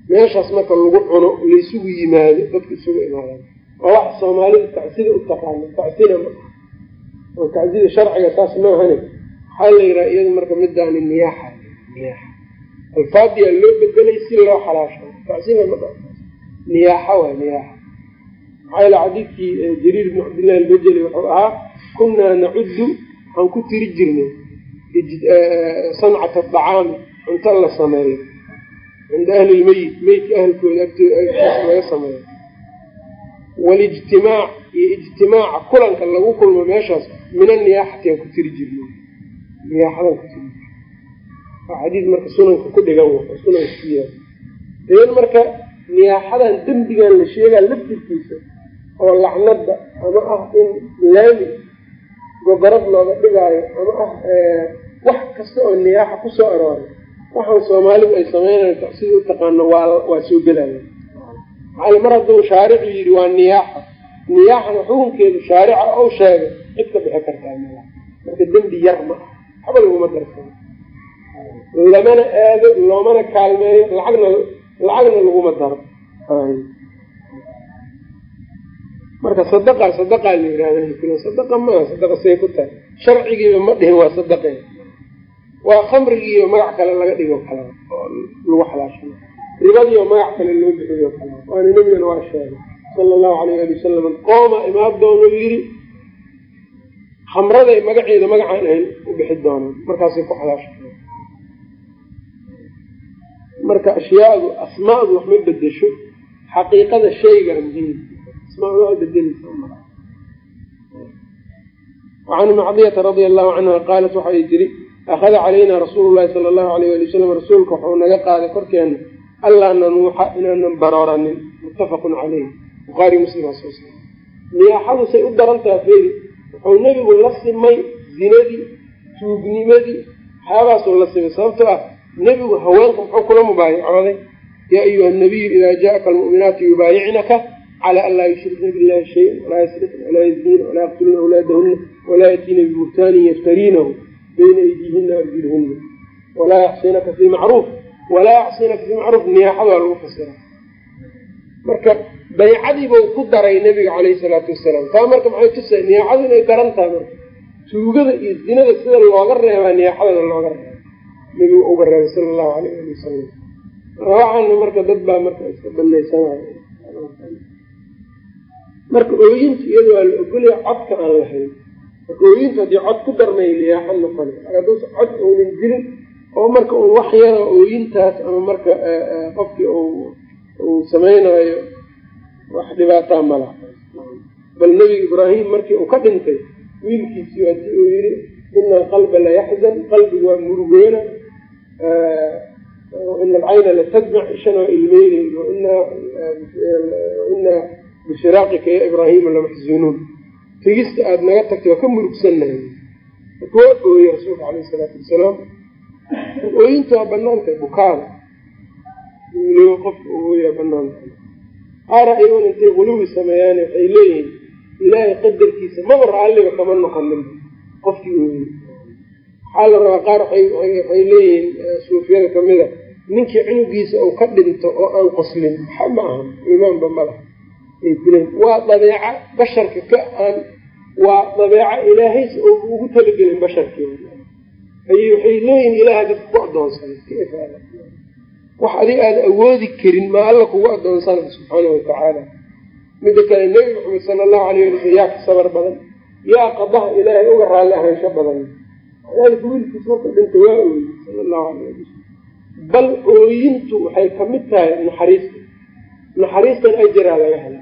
meeshaas marka lagu cuno laysugu yimaado dadka isugu imaadaan. Oo wax soomaalida tacsida u taqaano tacsina ma oo tacsida sharciga saas maahane waxaa la yidhaha iyada marka midaani niyaaxa niyaaxa. Alfaadiyaa loo bedelay si loo xalaasho. Tacsina ma niyaaxa waa niyaaxa. Maxaa yala xadiidkii jariir bn cabdillahi albajeli wuxuu ahaa kunaa nacuddu waxaan ku tiri jirnay sancata dacaami cunto la sameeyo cinda ahli lmeyit meydka ahalkooda agtooda laga sameeyo walijtimaac iyo ijtimaaca kulanka lagu kulmo meeshaas min aniyaaxati aan ku tiri jirnay niyaaxadaan ku tiri jirnay waa xadiid marka sunanka ku dhigan oo sunanka ku yaal idan marka niyaaxadan dembigan la sheegaa laftirkiisa oo lacnada ama ah in laami goborad looga dhigaayo ama ah wax kasta oo niyaaxa ku soo arooray waxaan soomaalidu ay sameynaysa sida u taqaano waa soo gelaya maxaa mar hadduu shaaricu yidhi waa niyaaxa niyaaxana xukunkeedu shaarica ou sheegay cid ka bixi kartaa mala marka dembi yar ma ah waxba laguma darsano lamana aado loomana kaalmeeyo lacagna lacagna laguma daro. Marka sadaqa sadaqaa la yihahda sadaqa maa sadaqa say ku tahay. Sharcigiiba ma dhihin waa sadaqe waa khamrigiiyo magac kale laga dhigo kala oo lagu xalaashan ribadiiyo magac kale loo bixiyo kala waana nebigana waa sheegay sala allahu alayh ali wasalam qooma imaad doonuu yidhi. Khamraday magaceeda magacaan ahayn u bixi doonaan. Markaasay ku xalaashan marka ashyaadu asmaadu wax ma bedesho xaqiiqada shayga muhiim asmaadu waa bedeleysa wacan macdiyata radia allahu canha qaalat waxay tiri akhada calaynaa rasuulu llahi sala allahu alayh ali wasalam rasuulka wuxuu naga qaaday korkeena allaa nanuuxa inaanan barooranin muttafaqun caleyh bukhaari muslim sa niyaaxadu say u daran taha feeri wuxuu nebigu la simay zinadii tuugnimadii waxyaabaasuu la simay sababtoo ah nebigu haweenka muxuu kula mubaayacooday yaa ayuha nabiyu idaa jaaka almu'minaatu yubaayicnaka cala an laa yushrikna billahi shayan walaa yasrifna walaa yazniina walaa yaqtulna awlaadahuna walaa yatiina bibuhtaanin yaftariinahu bayna aydiihina arjulhuna walaa yacsinaka fii macruuf. Walaa yacsinaka fii macruuf niyaaxada waa lagu fasira. Marka baycadiibau ku daray nebiga caleyhi salaatu wasalaam. Taa marka maxay tusa niyaaxadu inay daran tahay marka. Tuugada iyo zinada sida looga reebaa niyaaxadana looga reeba nebigu uga reebay sala allahu alayh ali wasalam waxaana marka dad baa marka iska banaysanayo marka ooyinta iyada waa la ogolaya codka aan lahayn marka ooyinta haddii cod ku darmay niyaaxa noqona hadduusa cod uunan jirin oo marka un wax yara ooyintaas ama marka qofkii uu samaynayo wax dhibaataa malaha bal nebiga ibraahim markii uu ka dhintay wiilkiisii haddii uu yidhi ina alqalba la yaxzan qalbigu waa murugoona ina alcayna latadmac ishana waa ilmeyneyn ina bifiraaqika ya ibraahima lamaxzunuun tegista aada naga tagtay waa ka murugsannahay. Waa ooyey rasuulka caleyh isalaatu wasalaam. Ooyinta waa banaantay bukaada weliba qofka ooyaa banaantay qaar ayagoon intay quluwi sameeyaan waxay leeyihiin ilaahay qadarkiisa maba raalliba kama noqonin. Qofkii ooyey waxaa la rabaa qaar waxay leeyihiin suufiyada kamida ninkii cunugiisa uu ka dhinto oo aan qoslin. Waxa ma ahan imaanba ay kuleeyiin waa dabeeca basharka ka aan waa dabeeca ilaahaysa oo ugu talagelin basharkeeda. Ayy waxay leeyihiin ilaaha dadka ku adoonsaday wax adiga aada awoodi karin maa alla kugu adoonsanay subxaana watacaala mida kale nebi maxamed sala allahu alayh ali slam yaa ka sabar badan. Yaa qadaha ilaahay uga raalli ahaansho badan. Alika wiilkiis marka dhinta waa ooyey sala allahu alayh wasalam bal ooyintu waxay ka mid tahay naxariista. Naxariistan ajaraa laga hela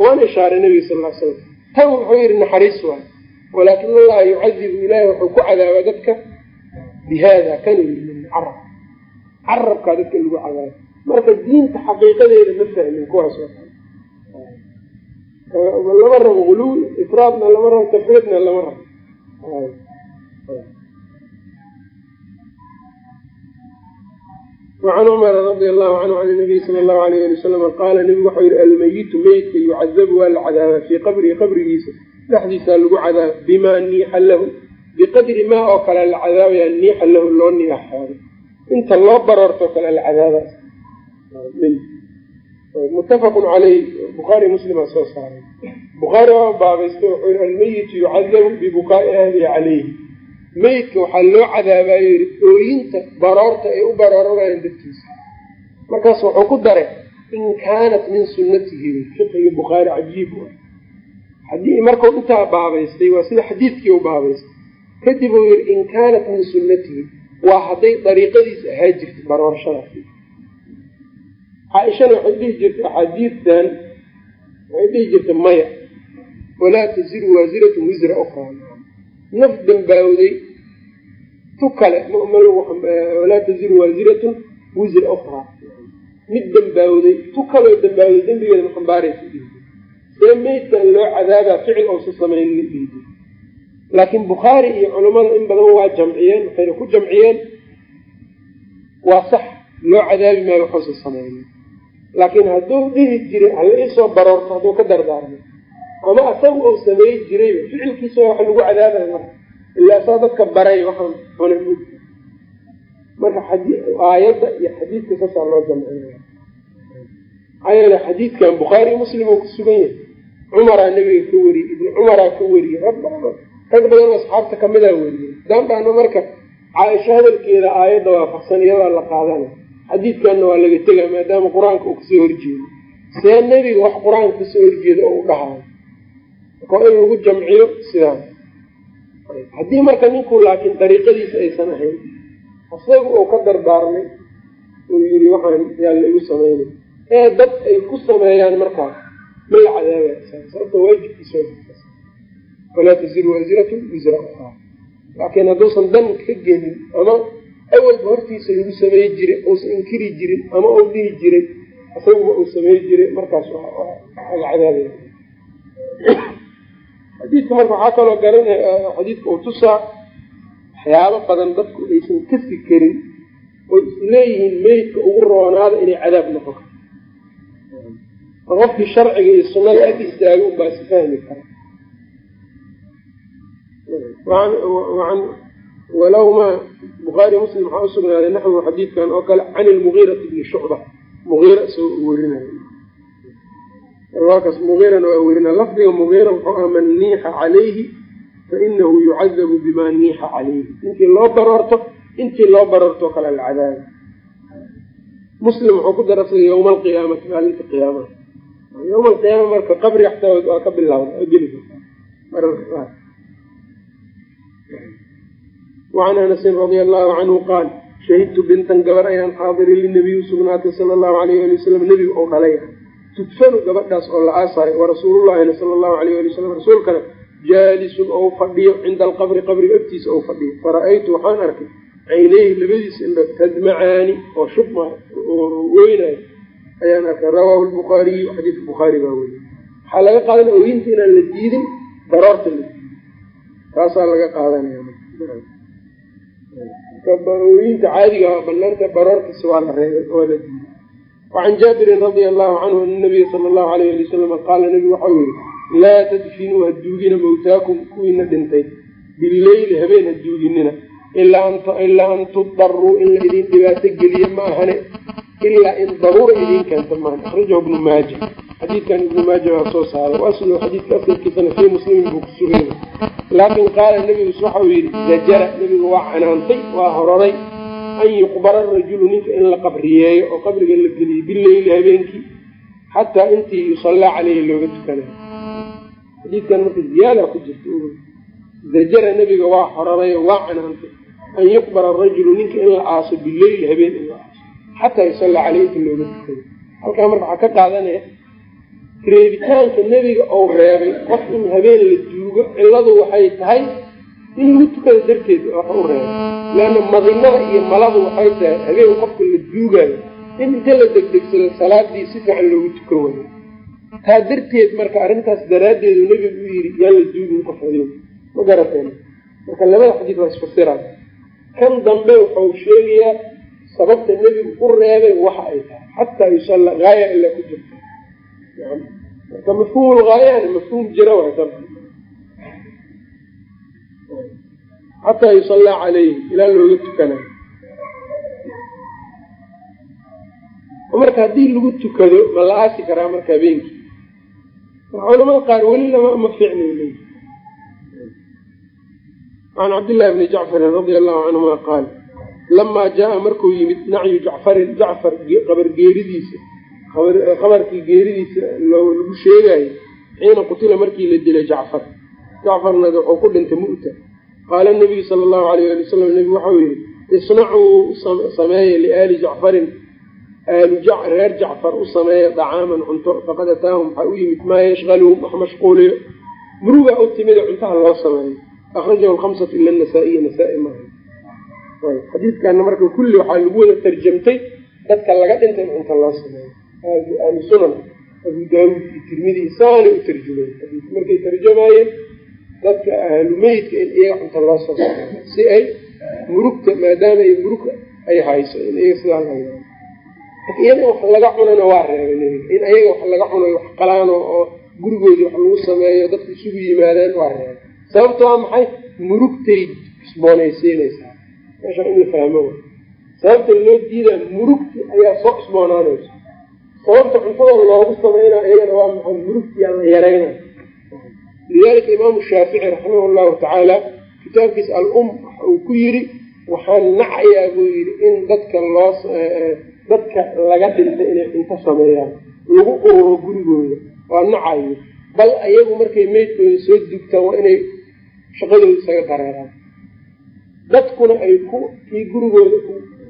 waana ishaaray nabiga sal slam tan wuxuu yihi naxariis waay. Walaakin allaha yucadibu ilaahi wuxuu ku cadaaba dadka. Bi hada kan carab. Carabkaa dadka lagu cadaabo marka diinta xaqiiqadeeda ma fahmin kuwaas oo lama rabo guluul ifraadna lama rabo tafriidna lama rabo wacan cumara radia allahu canhu can nabiy sala allahu alayh ali wasalam qaala nebigu waxau yihi almayitu meydka yucadabu waa la cadaabaa fii qabrihi qabrigiisa dhexdiisaa lagu cadaaba bimaa niixa lahu biqadri maa oo kale la cadaabaya niixa lahu loo niyaxoodo inta loo baroortoo kale la cadaaba muttafaqun caleyh bukhaari muslimaa soo saaray bukhaari waa baabaysta wuxuu yihi almayitu yucadabu bibukaai ahlihi caleyhi meydka waxaa loo cadaabayo yii ooyinta baroorta ay u barooranayaan dadkiisa. Markaas wuxuu ku daray in kaanat min sunnatihi. Fiqiga bukhaari cajiib u ah. Markuu intaa baabaystay waa sida xadiidkii u baabaystay. Kadib uu yihi in kaanat min sunnatihi. Waa hadday dariiqadiisa ahaa jirta baroorashadaas caaishana waxay dhihi jirtay axaadiidtan waxay dhihi jirtay maya. Walaa taziru waasiratu wisra ukraa naf dambaawday tu kale walaa taziru waasiratun wisra ukraa mid dambaawday tu kaloo dambaawday dembigeeda ma xambaaraysa see meydkan loo cadaabaa ficil ousa samayn dhiidi laakiin bukhaari iyo culammada in badan waa jamciyeen waxayna ku jamciyeen waa sax loo cadaabi maayo waxuusa samaynin. Laakiin hadduu dhihi jiray hala iisoo baroorto hadduu ka dardaarmay ama asaga uu sameey jirayba ficilkiisa waa wax lagu cadaabaya marka ilaa saa dadka baray waxaan xunay marka aayadda iyo xadiidka saasaa loo jamcinaya maxaa yeele xadiidkan bukhaari muslim oo ku sugan yahay. Cumaraa nabiga ka wariyey ibni cumaraa ka wariyey rag badan rag badan asxaabta kamidaa wariyey daanbaana marka caaisho hadalkeeda aayadda waafaqsan iyadaa la qaadana. Xadiidkanna waa laga tegaa maadaama qur'aanka uu ka soo horjeedo. See nebiga wax qur'aanka ka soo horjeeda oo u dhahaayo marka in lagu jamciyo sidaan haddii marka ninku laakiin dariiqadiisa aysan ahayn isaga uu ka dardaarmay uu yiri waxaan yaa la igu ee dad ay ku sameeyaan markaas ma la cadaabaya sababta waajibkiisa walaa taziru waasiratun wisra ukhraa. Laakiin hadduusan dan ka gelin ama awalba hortiisa lagu samey jiray uusan inkiri jirin ama uu dhihi jiray isaguba uu samey jiray markaas aga cadaabaya xadiidka marka waxaa kaloo garanaya xadiidka uu tusaa waxyaabo badan dadku aysan kasi karin oo isleeyihiin meydka ugu roonaada inay cadaab noqon qofkii sharciga iyo sunada ag istaaga unbaa si fahmi kara walahuma bukhaari muslim waxaa usugnaaday naxwu xadiidkan oo kale can ilmugiirati bni shucba mugiira isagoo werinayo riwaakaas mugiirana waa werina lafdiga mugiira wuxuu ah man niixa calayhi fainahu yucadabu bima niixa calayhi. Intii loo baroorto intii loo baroortoo kale la cadaabi muslim wuxuu ku darasay yowma alqiyaamati maalinta qiyaamaha yowma alqiyaama marka qabriga xataa waa ka bilawda waa geli kartaa wacan anasin radia allahu canhu qaal shahidtu bintan gabar ayaan xaadirin linabiyi usugnaatay sala allahu alayh ali wasalam nebiga oo dhalay tudfanu gabadhaas oo la aasaray warasuulullahina sala allahu alayh ali wasalam rasuulkana jaalisun ou fadhiyo cinda alqabri qabriga agtiisa ou fadhiyo. Fara-aytu waxaan arkay cayneyhi labadiisa indhood tadmacaani oo shubma weynayo ayaan arkay rawaahu lbukhaariyu xadiidka bukhaari baa weriye waxaa laga qaadanaya ooyinta inaan la diidin baroorta la taasaa laga qaadanaya. Ooyinta caadiga banaanta baroortiisa waa la reebay waa la diiday wacan jaabirin radia allahu canhu ana nabiya sala allahu alayh ali wasalam qaala nabigu waxau yihi laa tadfinuu ha duugina mawtaakum kuwiina dhintay bileyli habeen ha duuginina ilaa an tudaruu in la idin dhibaato geliye ma ahane ilaa in daruura idin keento maahan akhrajahu ibnu maaja xadiidkan ibnu maaja waa soo saaray aslu xadiidka asalkiisana fii muslimin buu ku sugayna laakin qaala nebigus waxau yidhi zajara nebigu waa canaantay waa hororay an yuqbara rajulu ninka in la qabriyeeyo oo qabriga la geliyo bileyli habeenkii xataa intii yusallaa caleyhi looga tukanayo xadiidkan marka ziyaada ku jirta zajara nebiga waa xoraray waa canaantay an yuqbara arajulu ninka in la aaso bileyl habeen in la aaso xataa yusallaa caleyhi inta looga tukanayo halkaa marka waxaa ka qaadanaya reebitaanka nebiga ou reebay qof in habeen la duugo cilladu waxay tahay in lagu tukada darteed wax u reebay leanna madinada iyo maladu waxay tahay habeen qofka la duugaayo in inta la degdegsado salaadii si fiican loogu tukan wayo taa darteed marka arrintaas daraaddeedu nebigu u yidhi yaan la duugin qof habeen ma garateen marka labada xadiid waa isfasiraa kan dambe wuxuu sheegayaa sababta nebigu u reebay waxa ay tahay. Xataa yusalla haaya ilaa ku jirta marka mafhuum haayana mafhuum jira waay xataa yusallaa caleyhi ilaa looga tukanayo marka haddii lagu tukado ma la aasi karaa marka habeenkii culamada qaar weli lama ma fiicnay leyi can cabdillahi bni jacfarin radia allahu canhuma qaal lamaa jaa markuu yimid nacyu jacfarin jacfar qabar geeridiisa khabarkii geeridiisa lagu sheegayo xiina qutila markii la dilay jacfar jacfarna wuxuu ku dhintay mu'ta qaala nabiyu sala allahu alayh ali wasalam nebigu waxau yihi isnacuu sameeya liaali jacfarin aalu reer jacfar u sameeya dacaaman cunto faqad ataahum waxaa u yimid maa yashqaluhum wax mashquuliyo murugaa u timida cuntaha loo sameeyo akhrajahu alkhamsatu ila nasaa-iya nasaa-i maaha xadiidkana marka kulli waxaa lagu wada tarjamtay dadka laga dhinta in cunto loo sameeyo ahlu sunan abu daawuud iyo tirmidi saanay u xadiidka markay tarjamaayeen dadka ahlu meydka in iyaga cunto loo soo sameeyo si ay murugta maadaama ay murug ay hayso in iyaga sidaa iyada wax laga cunana waa reebay nebiga in ayaga wax laga cuno wax qalaano oo gurigoodii wax lagu sameeyo dadka isugu yimaadaan waa reebay sababta waa maxay? Murugtay cusboonaysiinaysaa meeshaan in la fahmo sababta loo diidaa murugti ayaa soo cusboonaanayso sababta cuntada loogu sameynaa iyagana waa maxay? Murugtiyaa la yarayna lidalika imaamu shaafici raximah llahu tacaala kitaabkiisa al-um waxa uu ku yiri waxaan nacayaa buu yidhi in dadka loo dadka laga dhintay inay cunto sameeyaan lagu ururo gurigooda. Waa nacayo bal ayagu markay meydkooda soo dugtaan waa inay shaqadooda isaga dareeraan. Dadkuna ay ku kii gurigooda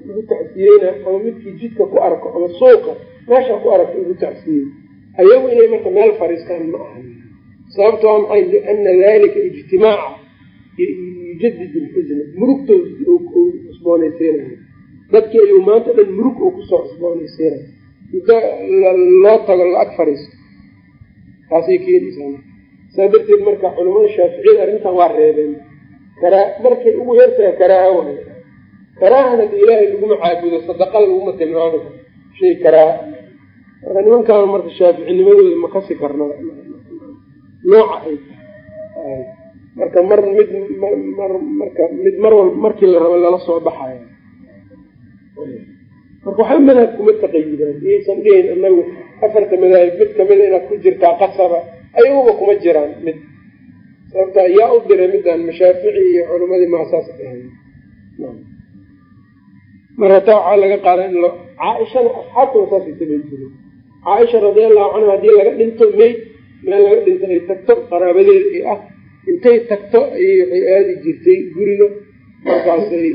ugu tacsiyeyna ama midkii jidka ku arko ama suuqa meesha ku aragta ugu tacsiyey ayagu inay marka meel fariistaan ma aha sababta waa maxay liana dalika ijtimaaca yujadid lxusna murugtooda cusboonaysiinayo dadkii ayuu maanta dhan murug oo ku soo cusboonaysiinay muddo loo tago la-ag fariisto. Taasay keenaysaa saa darteed marka culamada shaaficiyada arrintan waa reebeen. Markay ugu yartaha karaaha waay karaahana da ilaahay laguma caabudo sadaqa laguma tilmaami shay karaaha marka nimankaan marka shaaficinimadooda ma kasi karna nooca ay tahay marka mar mid mar marka mid mar walba markii la rabo lala soo baxayo. Marka waxaa madhab kuma taqayidaan iyaysan dhihin inagu afarta madaahib mid kamida inaad ku jirtaa qasaba ayaguba kuma jiraan mid. Sababta yaa u diray midaan mashaafici iyo culimadii maasaas ahayn marka taa waxaa laga qaada in caaishana asxaabtuna saasay samayn jiren caaisha radiallahu canha haddii laga dhinto meyd meel laga dhinto ay tagto qaraabadeeda ay ah. Intay tagto ayay waxay aadi jirtay guriga. Markaasay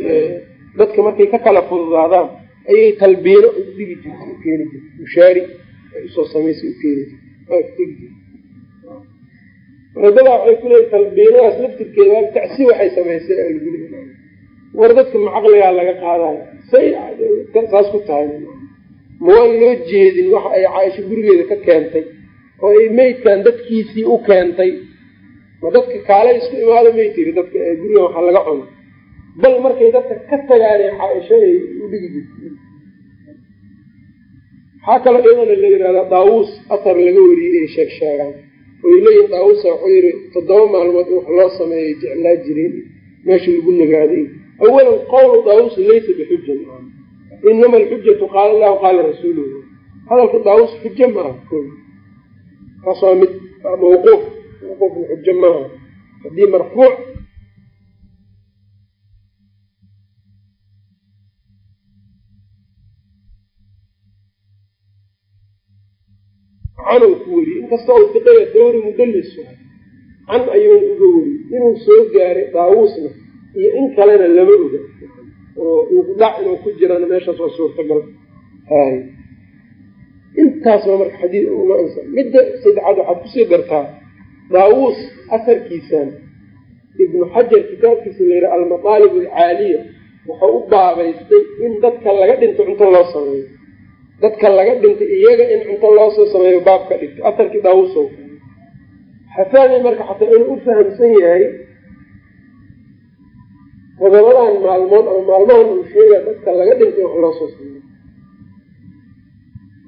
dadka markay ka kala fududaadaan ayay talbiino u dhigi jirtay u keeni jirtay. Mushaari ay u soo samaysay u keeni jirtay. Maradadaa waxay ku talbiinadaas laftirkeeda tacsi waxay samaysay alguli war dadka macaqligaa laga qaadayo say saas ku tahay. Ma waan loo jeedin waxa ay caaisho gurigeeda ka keentay oo ay meydkan dadkiisii u keentay. Ma dadka kaale isku imaado may tiri dadka gurigan waxaa laga cuno bal markay dadka ka tagaane caaisho ay u dhigi jirtay. Waxaa kaloo iyadana la yihahdaa daawuus athar laga wariyey ay sheeg sheegaan. Oy leeyihiin daawuusa wuxuu yihi toddoba maalmood in wax loo sameeyay jeclaa jireen meesha lagu nagaaday. Awalan qowlu daawuus laysa bixuja inama alxujatu qaala allahu qaala rasuuluhu. Hadalka daawuus xujo ma aha ko kaas mid mawquuf mawquufna xujo maaha. Haddii marfuuc canuu ku weriyey inkasta u tiqaya dawri mudallis can ayuuna uga weriyey inuu soo gaaray daawuusna iyo in kalena lama oga. Oo inqidaac inuu ku jirana meeshaas waa suurtagal. Hay intaasba marka xadii midda saddexaad waxaad ku sii dartaa daawuus asarkiisan ibnu xajar kitaabkiisa la yidhaha almataalib alcaaliya. Wuxuu u baabaystay in dadka laga dhinto cunto loo sameeyo. Dadka laga dhintay iyaga in cunto loo soo sameeyo baab ka dhigto. Asarkii daawuusow xafaani marka xataa inuu u fahamsan yahay todobadan maalmood ama maalmahan uu sheega dadka laga dhintay wax loo soo sameeyo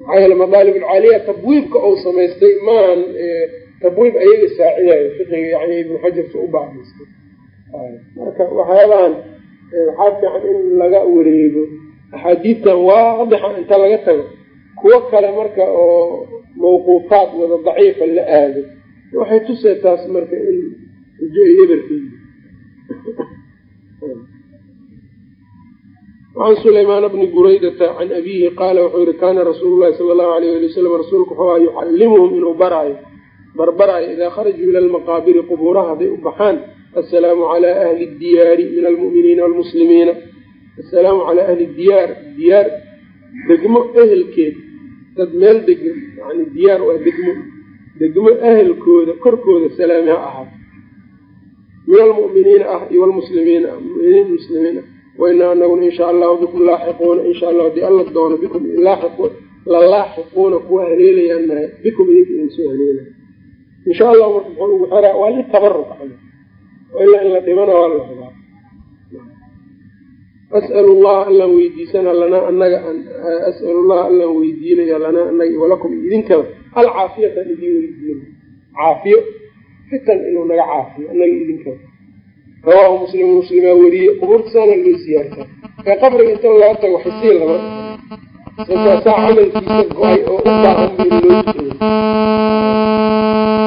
maxaa yeele madaalib alcaaliya tabwiibka uu samaystay maahan tabwiib ayaga saacidayo fiqiga yani ibnu xajarka u baabaystay marka waxyaabahan waxaa fiican in laga wareego axaadiidtan waadixa inta laga tago kuwo kale marka oo mawquufaad wada daciifa la aado waxay tusee taas marka in ujo eberka an sulaymaan bni buraydata can abiihi qaala wuxuu yihi kaana rasuulu llahi sala allahu alayh ali wasalam rasuulku wuxuu yucallimuhum inuu baraayo barbaraayo idaa kharajuu ila almaqaabiri qubuuraha hadday u baxaan assalaamu calaa ahli diyaari min almu'miniina waalmuslimiina assalaamu calaa ahli diyaar diyaar degmo ehelkeed dad meel degan yani diyaar waa degmo degmo ahelkooda korkooda salaami ha ahaato min almu'miniina ah iyo walmuslimiina muminiin muslimiin ah wainaa anaguna insha allahu bikum laaxiquuna insha allah haddii alla doono bikum la laaxiquuna kuwa haleelayaan nahay bikum idinka idin soo haleelaya insha allahu marka muxuu ugu xiraa waa litabaruk ilaa in la dhimana waa la rabaa as'al llaha allaan weydiisana lanaa anaga as'al llaha allaan weydiinaya lanaa anaga walakum idinkaba alcaafiyatan idin weydiina caafiyo fitan inuu naga caafiyo anaga idinkaba rawaahu muslim muslimaa weriye qubuurta saana loo siyaartaa ee qabriga inta laga tago xisii lama sakaasaa camalkiisa go'ay oo u baahan in loo jeedo.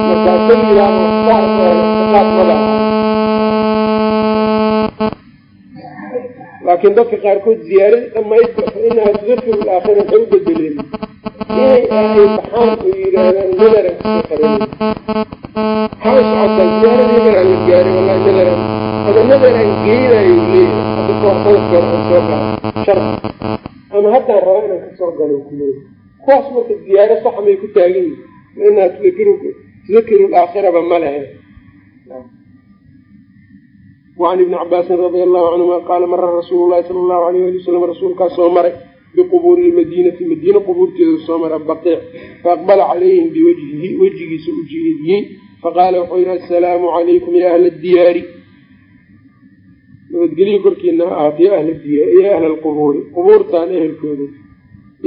Markaasa yidhaahdo laakiin dadka qaarkood ziyaarada dhamaydba fa inaha tudakiru laakhira waxay u bedeleen inay ahay baxaan oo yidhaahdaan nadaran ka soo qaran maxaa socotaa ziyaarada nadaran la gaaray wallahi nadaran ama nadaran geynayo shardi ama haddaan raba inaan ka soo galo kuleeya kuwaas marka ziyaaro saxa may ku taagan yihiin inaha tudakiru tudakiru laakhiraba ma lehe wacan ibni cabaasin radia allahu canhuma qaala mara rasuulu llahi sala allahu alayh ali wasalam rasuulkaas soo maray biqubuuri lmadiinati madiina qubuurteedu soo mara baqiic faaqbala calayhim biwajhihi wejigiisa u jeediyey faqaala wuxuu yihi assalaamu calaykum ya ahla diyaari nabadgelyo korkiina ha ahaato ya ya ahla alqubuuri qubuurtaan ehelkooda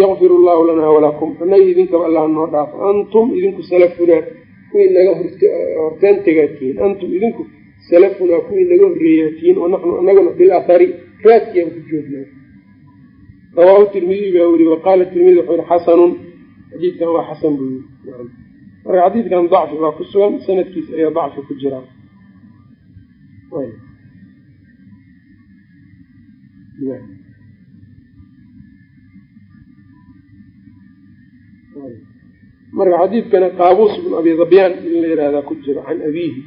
yakfir allahu lanaa walakum annaga idinkaba allah noo dhaafo antum idinku salafunaa kuwii naga horteen tegaatiin. Antum idinku salafunaa kuwii naga horreeyaatiin wanaxnu anaguna bilahari raadkiaan ku joognaa rawaahu tirmidi baa weriye waqaala tirmidi wuxuu yihi xasanun. Xadiidkan waa xasan buu yiri marka xadiidkan dacfi baa ku sugan sanadkiisa ayaa dacfi ku jiraa marka xadiidkana qaabuus bn abi dabyaan in la yihahdaa ku jiro can abiihi.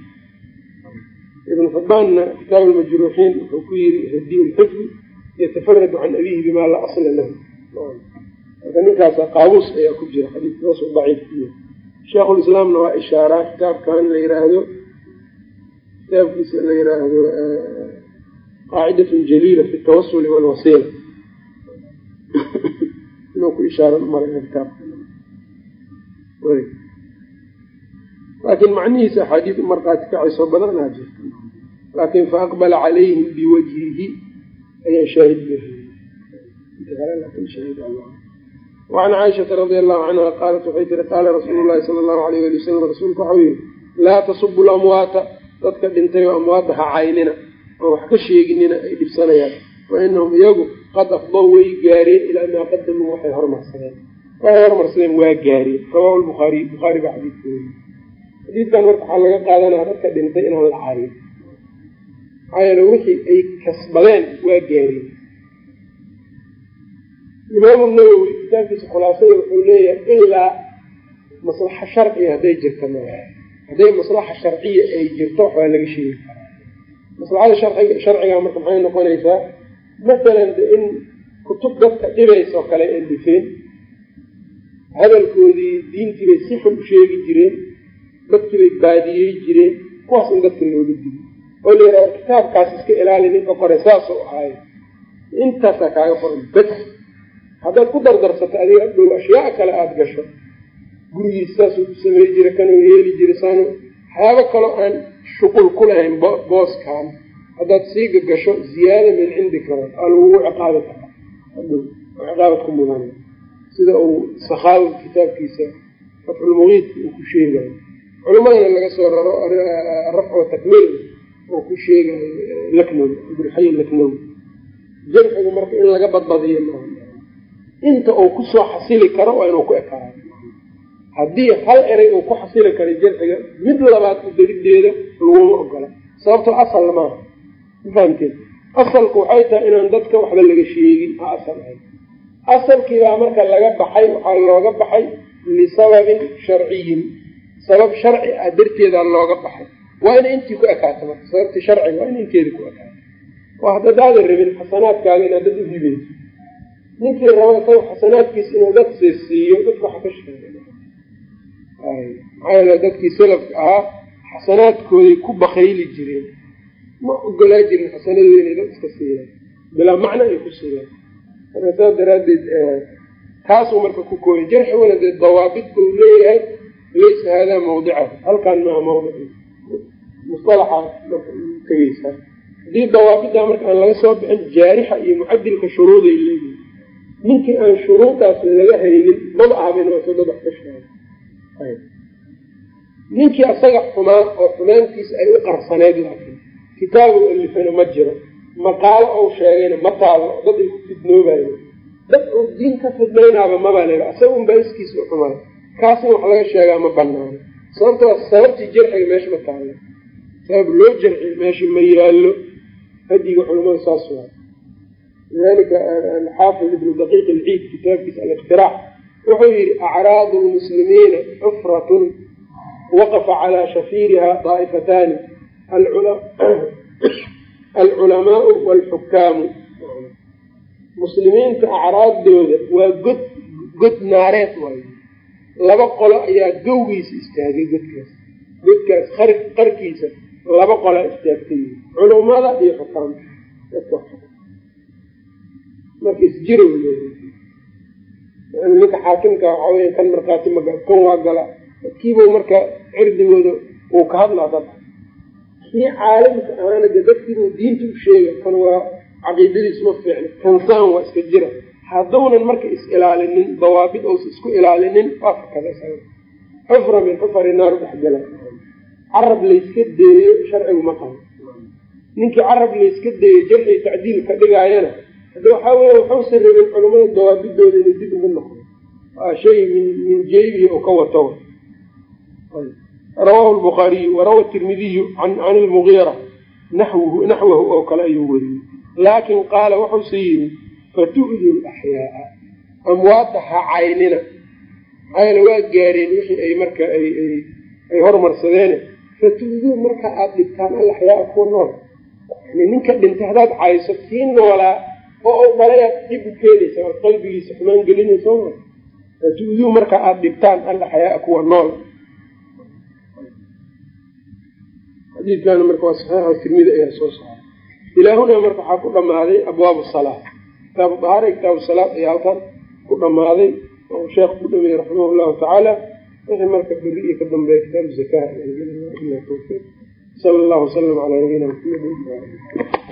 Ibn xibbaanna kitaab almajruuxiin wuxuu ku yiri hadiy lxifdi yatafaradu can abiihi bima laa asla lahu. Marka ninkaasa qaabuus ayaa ku jira xadiiskaas daciifkiya sheikhulislaamna waa ishaaraa kitaabkan la yiraahdo kitaabkiisa la yiraahdo qaacidatun jaliila fi tawasuli walwasiila inuu ku ishaara mara kitaabka laakiin macnihiisa axaadiis u markaati kacayso badanaa jirta laakin faaqbala calayhim biwajhihi ayaa shaahid wacan caaishata radia allahu canha qaalat waxay tiri qaala rasuulu llahi sala allahu alayh ali wasalam rasuulku waxau yihi laa tasubu lamwaata dadka dhintay oo amwaadda ha oo wax ka sheeginina ay dhibsanayaan. Fa inahum iyagu qad afdow way gaareen ilaa maa qadamuu waxay hormarsadeen. Waxay hormarsadeen waa gaareen. Rawahu lbukhaariy bukhaari baa xadiidka weriye xadiidkan marka waxaa laga qaadanaya dadka dhintay inaan la caayin maxaa yeele wixii ay kasbadeen waa gaareen. Imaamu nawowi kitaabkiisa khulaasada wuxuu leeyahay ilaa maslaxa sharciya hadday jirta ma hadday maslaxa sharciya ay jirto waxbaa laga sheegi maslaxada sharciga sharciga marka maxay noqonaysaa? Masalan de in kutub dadka dhibaysoo kale aan dhifeen hadalkoodii diintii bay si xun u sheegi jireen dadkii bay baadiyey jireen kuwaas in dadka looga diyo oo la yidhaha kitaabkaas iska ilaali ninka qore saasoo ahaayo intaasaa kaaga qoran bes haddaad ku dardarsato adiga dhow ashyaa kale aada gasho gurigiis saasuu ku samey jira kanuu yeeli jira saanu waxyaabo kaloo aan shuqul ku lahayn booskaan. Haddaad siiga gasho ziyaada min cindika aa lagugu ciqaabi karaa ciqaabad ku mudan. Sida uu sakaawi kitaabkiisa fatxulmuqiidka uu ku sheegayo culimadana laga soo raro rafc wa takmiil oo ku sheegayo laknowi abdulxay laknowi jarxigu marka in laga badbadiyo maaha inta uu ku soo xasili karo waa inuu ku ekaado haddii hal eray uu ku xasili karo jarxiga mid labaad u darideeda laguma ogola sababtoo asal maaha. Mafahamteen asalku waxay tahay inaan dadka waxba laga sheegin a asal ahay asalkiibaa marka laga baxay waxaa looga baxay lisababin sharciyin. Sabab sharci ah darteedaa looga baxay. Waa ina intii ku ekaato marka. Sababtii sharciga waa in inteeda ku ekaato waa haddadaadan rabin xasanaadkaaga inaad dad u hibayso ninkii raba isaga xasanaadkiisa inuu dad siisiiyo dadka waxa ka sheegay maxaa dadkii salafka ahaa xasanaadkooday ku bakayli jireen. Ma ogolaa jirin xasanadooda inay dad iska siiyaan bilaa macno ay ku siiyaan marka saas daraaddeed taasuu marka ku kooyay. Jarxiguna dee dawaabid buu leeyahay laysa haadaa mawdicahu halkaan maaha mawdici. Musalaxaas marka tegeysaa haddii dawaabiddaa marka aan laga soo bixin jaarixa iyo mucadilka shuruuday leeyihiin ninkii aan shuruudaas laga haynin maba ahbin oo sadad wax ka sheegay ninkii asaga xumaan oo xumaantiisa ay u qarsaneyd laakiin kitaabu alifana ma jiro maqaalo ou sheegayna ma taalo dad ay ku fidnoobayo dad uu diin ka fidnaynaaba maba leba asaga unbaa iskiisa u xumaay kaasna wax laga sheegaa ma banaano sababtoo sababtii jarxiga meesha ma taalo sabab loo jarxiyo meesha ma yaallo hadiga culamada saas waa lidalika alxaafid ibnu daqiiq alciid kitaabkiisa aliqtiraac wuxuu yihi acraadu lmuslimiina xufratun waqafa calaa shafiiriha daa'ifataani. Alculamaau [CLEARS THROAT] walxukaamu muslimiinta acraaddooda waa god god naareed waayo laba qolo ayaa gowgiisa istaagay godkaas. Godkaas qarkiisa laba qolaa istaagtay. Culummada iyo xukaamta. Marka isjiro ninka xaakimka waxaa weya kan markhaati maga kan waa gala. Dadkiibuu marka cirdigooda uu ka hadlaa dadka kii caalamka ahaana de dadkiibuu diinta u sheega kan waa caqiidadiis ma fiicna kansaan waa iska jira. Haddaunan marka is ilaalinin dawaabid ousa isku ilaalinin waa fakada xufra min xufari naar dhexgala carab layska deeyo sharcigu ma qabo. Ninkii carab layska deeyo jarxii tacdiil ka dhigaayana hadda waxaa weya waxausa rabin culamada dawaabidooda inay dib ugu noqdo waa shay min min jeybihi oo ka wato. Rawahu lbukhaariyu warawa tirmidiyu can lmugiira naxwhu naxwahu oo kale ayuu weriyey laakin qaala wuxuuse yidhi fatu'du laxyaaa amwaadda ha caynina. Maxaa waa gaareen wixii ay marka ay hormarsadeene fatu'duu marka aada dhibtaan alaxyaaa kuwa nool. Ninka dhintay haddaad cayso kii noolaa oo u aad dhib u keenaysa oad qalbigiisa xumaan gelinaysa fatu'duu marka aada dhibtaan alaxyaaa kuwa nool. Xadiidkana marka waa saxiixa tirmidi ayaa soo saaray ilaahuna marka waxaa ku dhamaaday abwaabu salaa kitaabu dahaara kitaabu salaad ayaa halkan ku dhamaaday oo sheekh ku dhameeyey raximah llahu tacaala. Wixii marka beri iyo ka dambeeya kitaabu zakaa sala allahu wasalam calaa nabiyina maxamed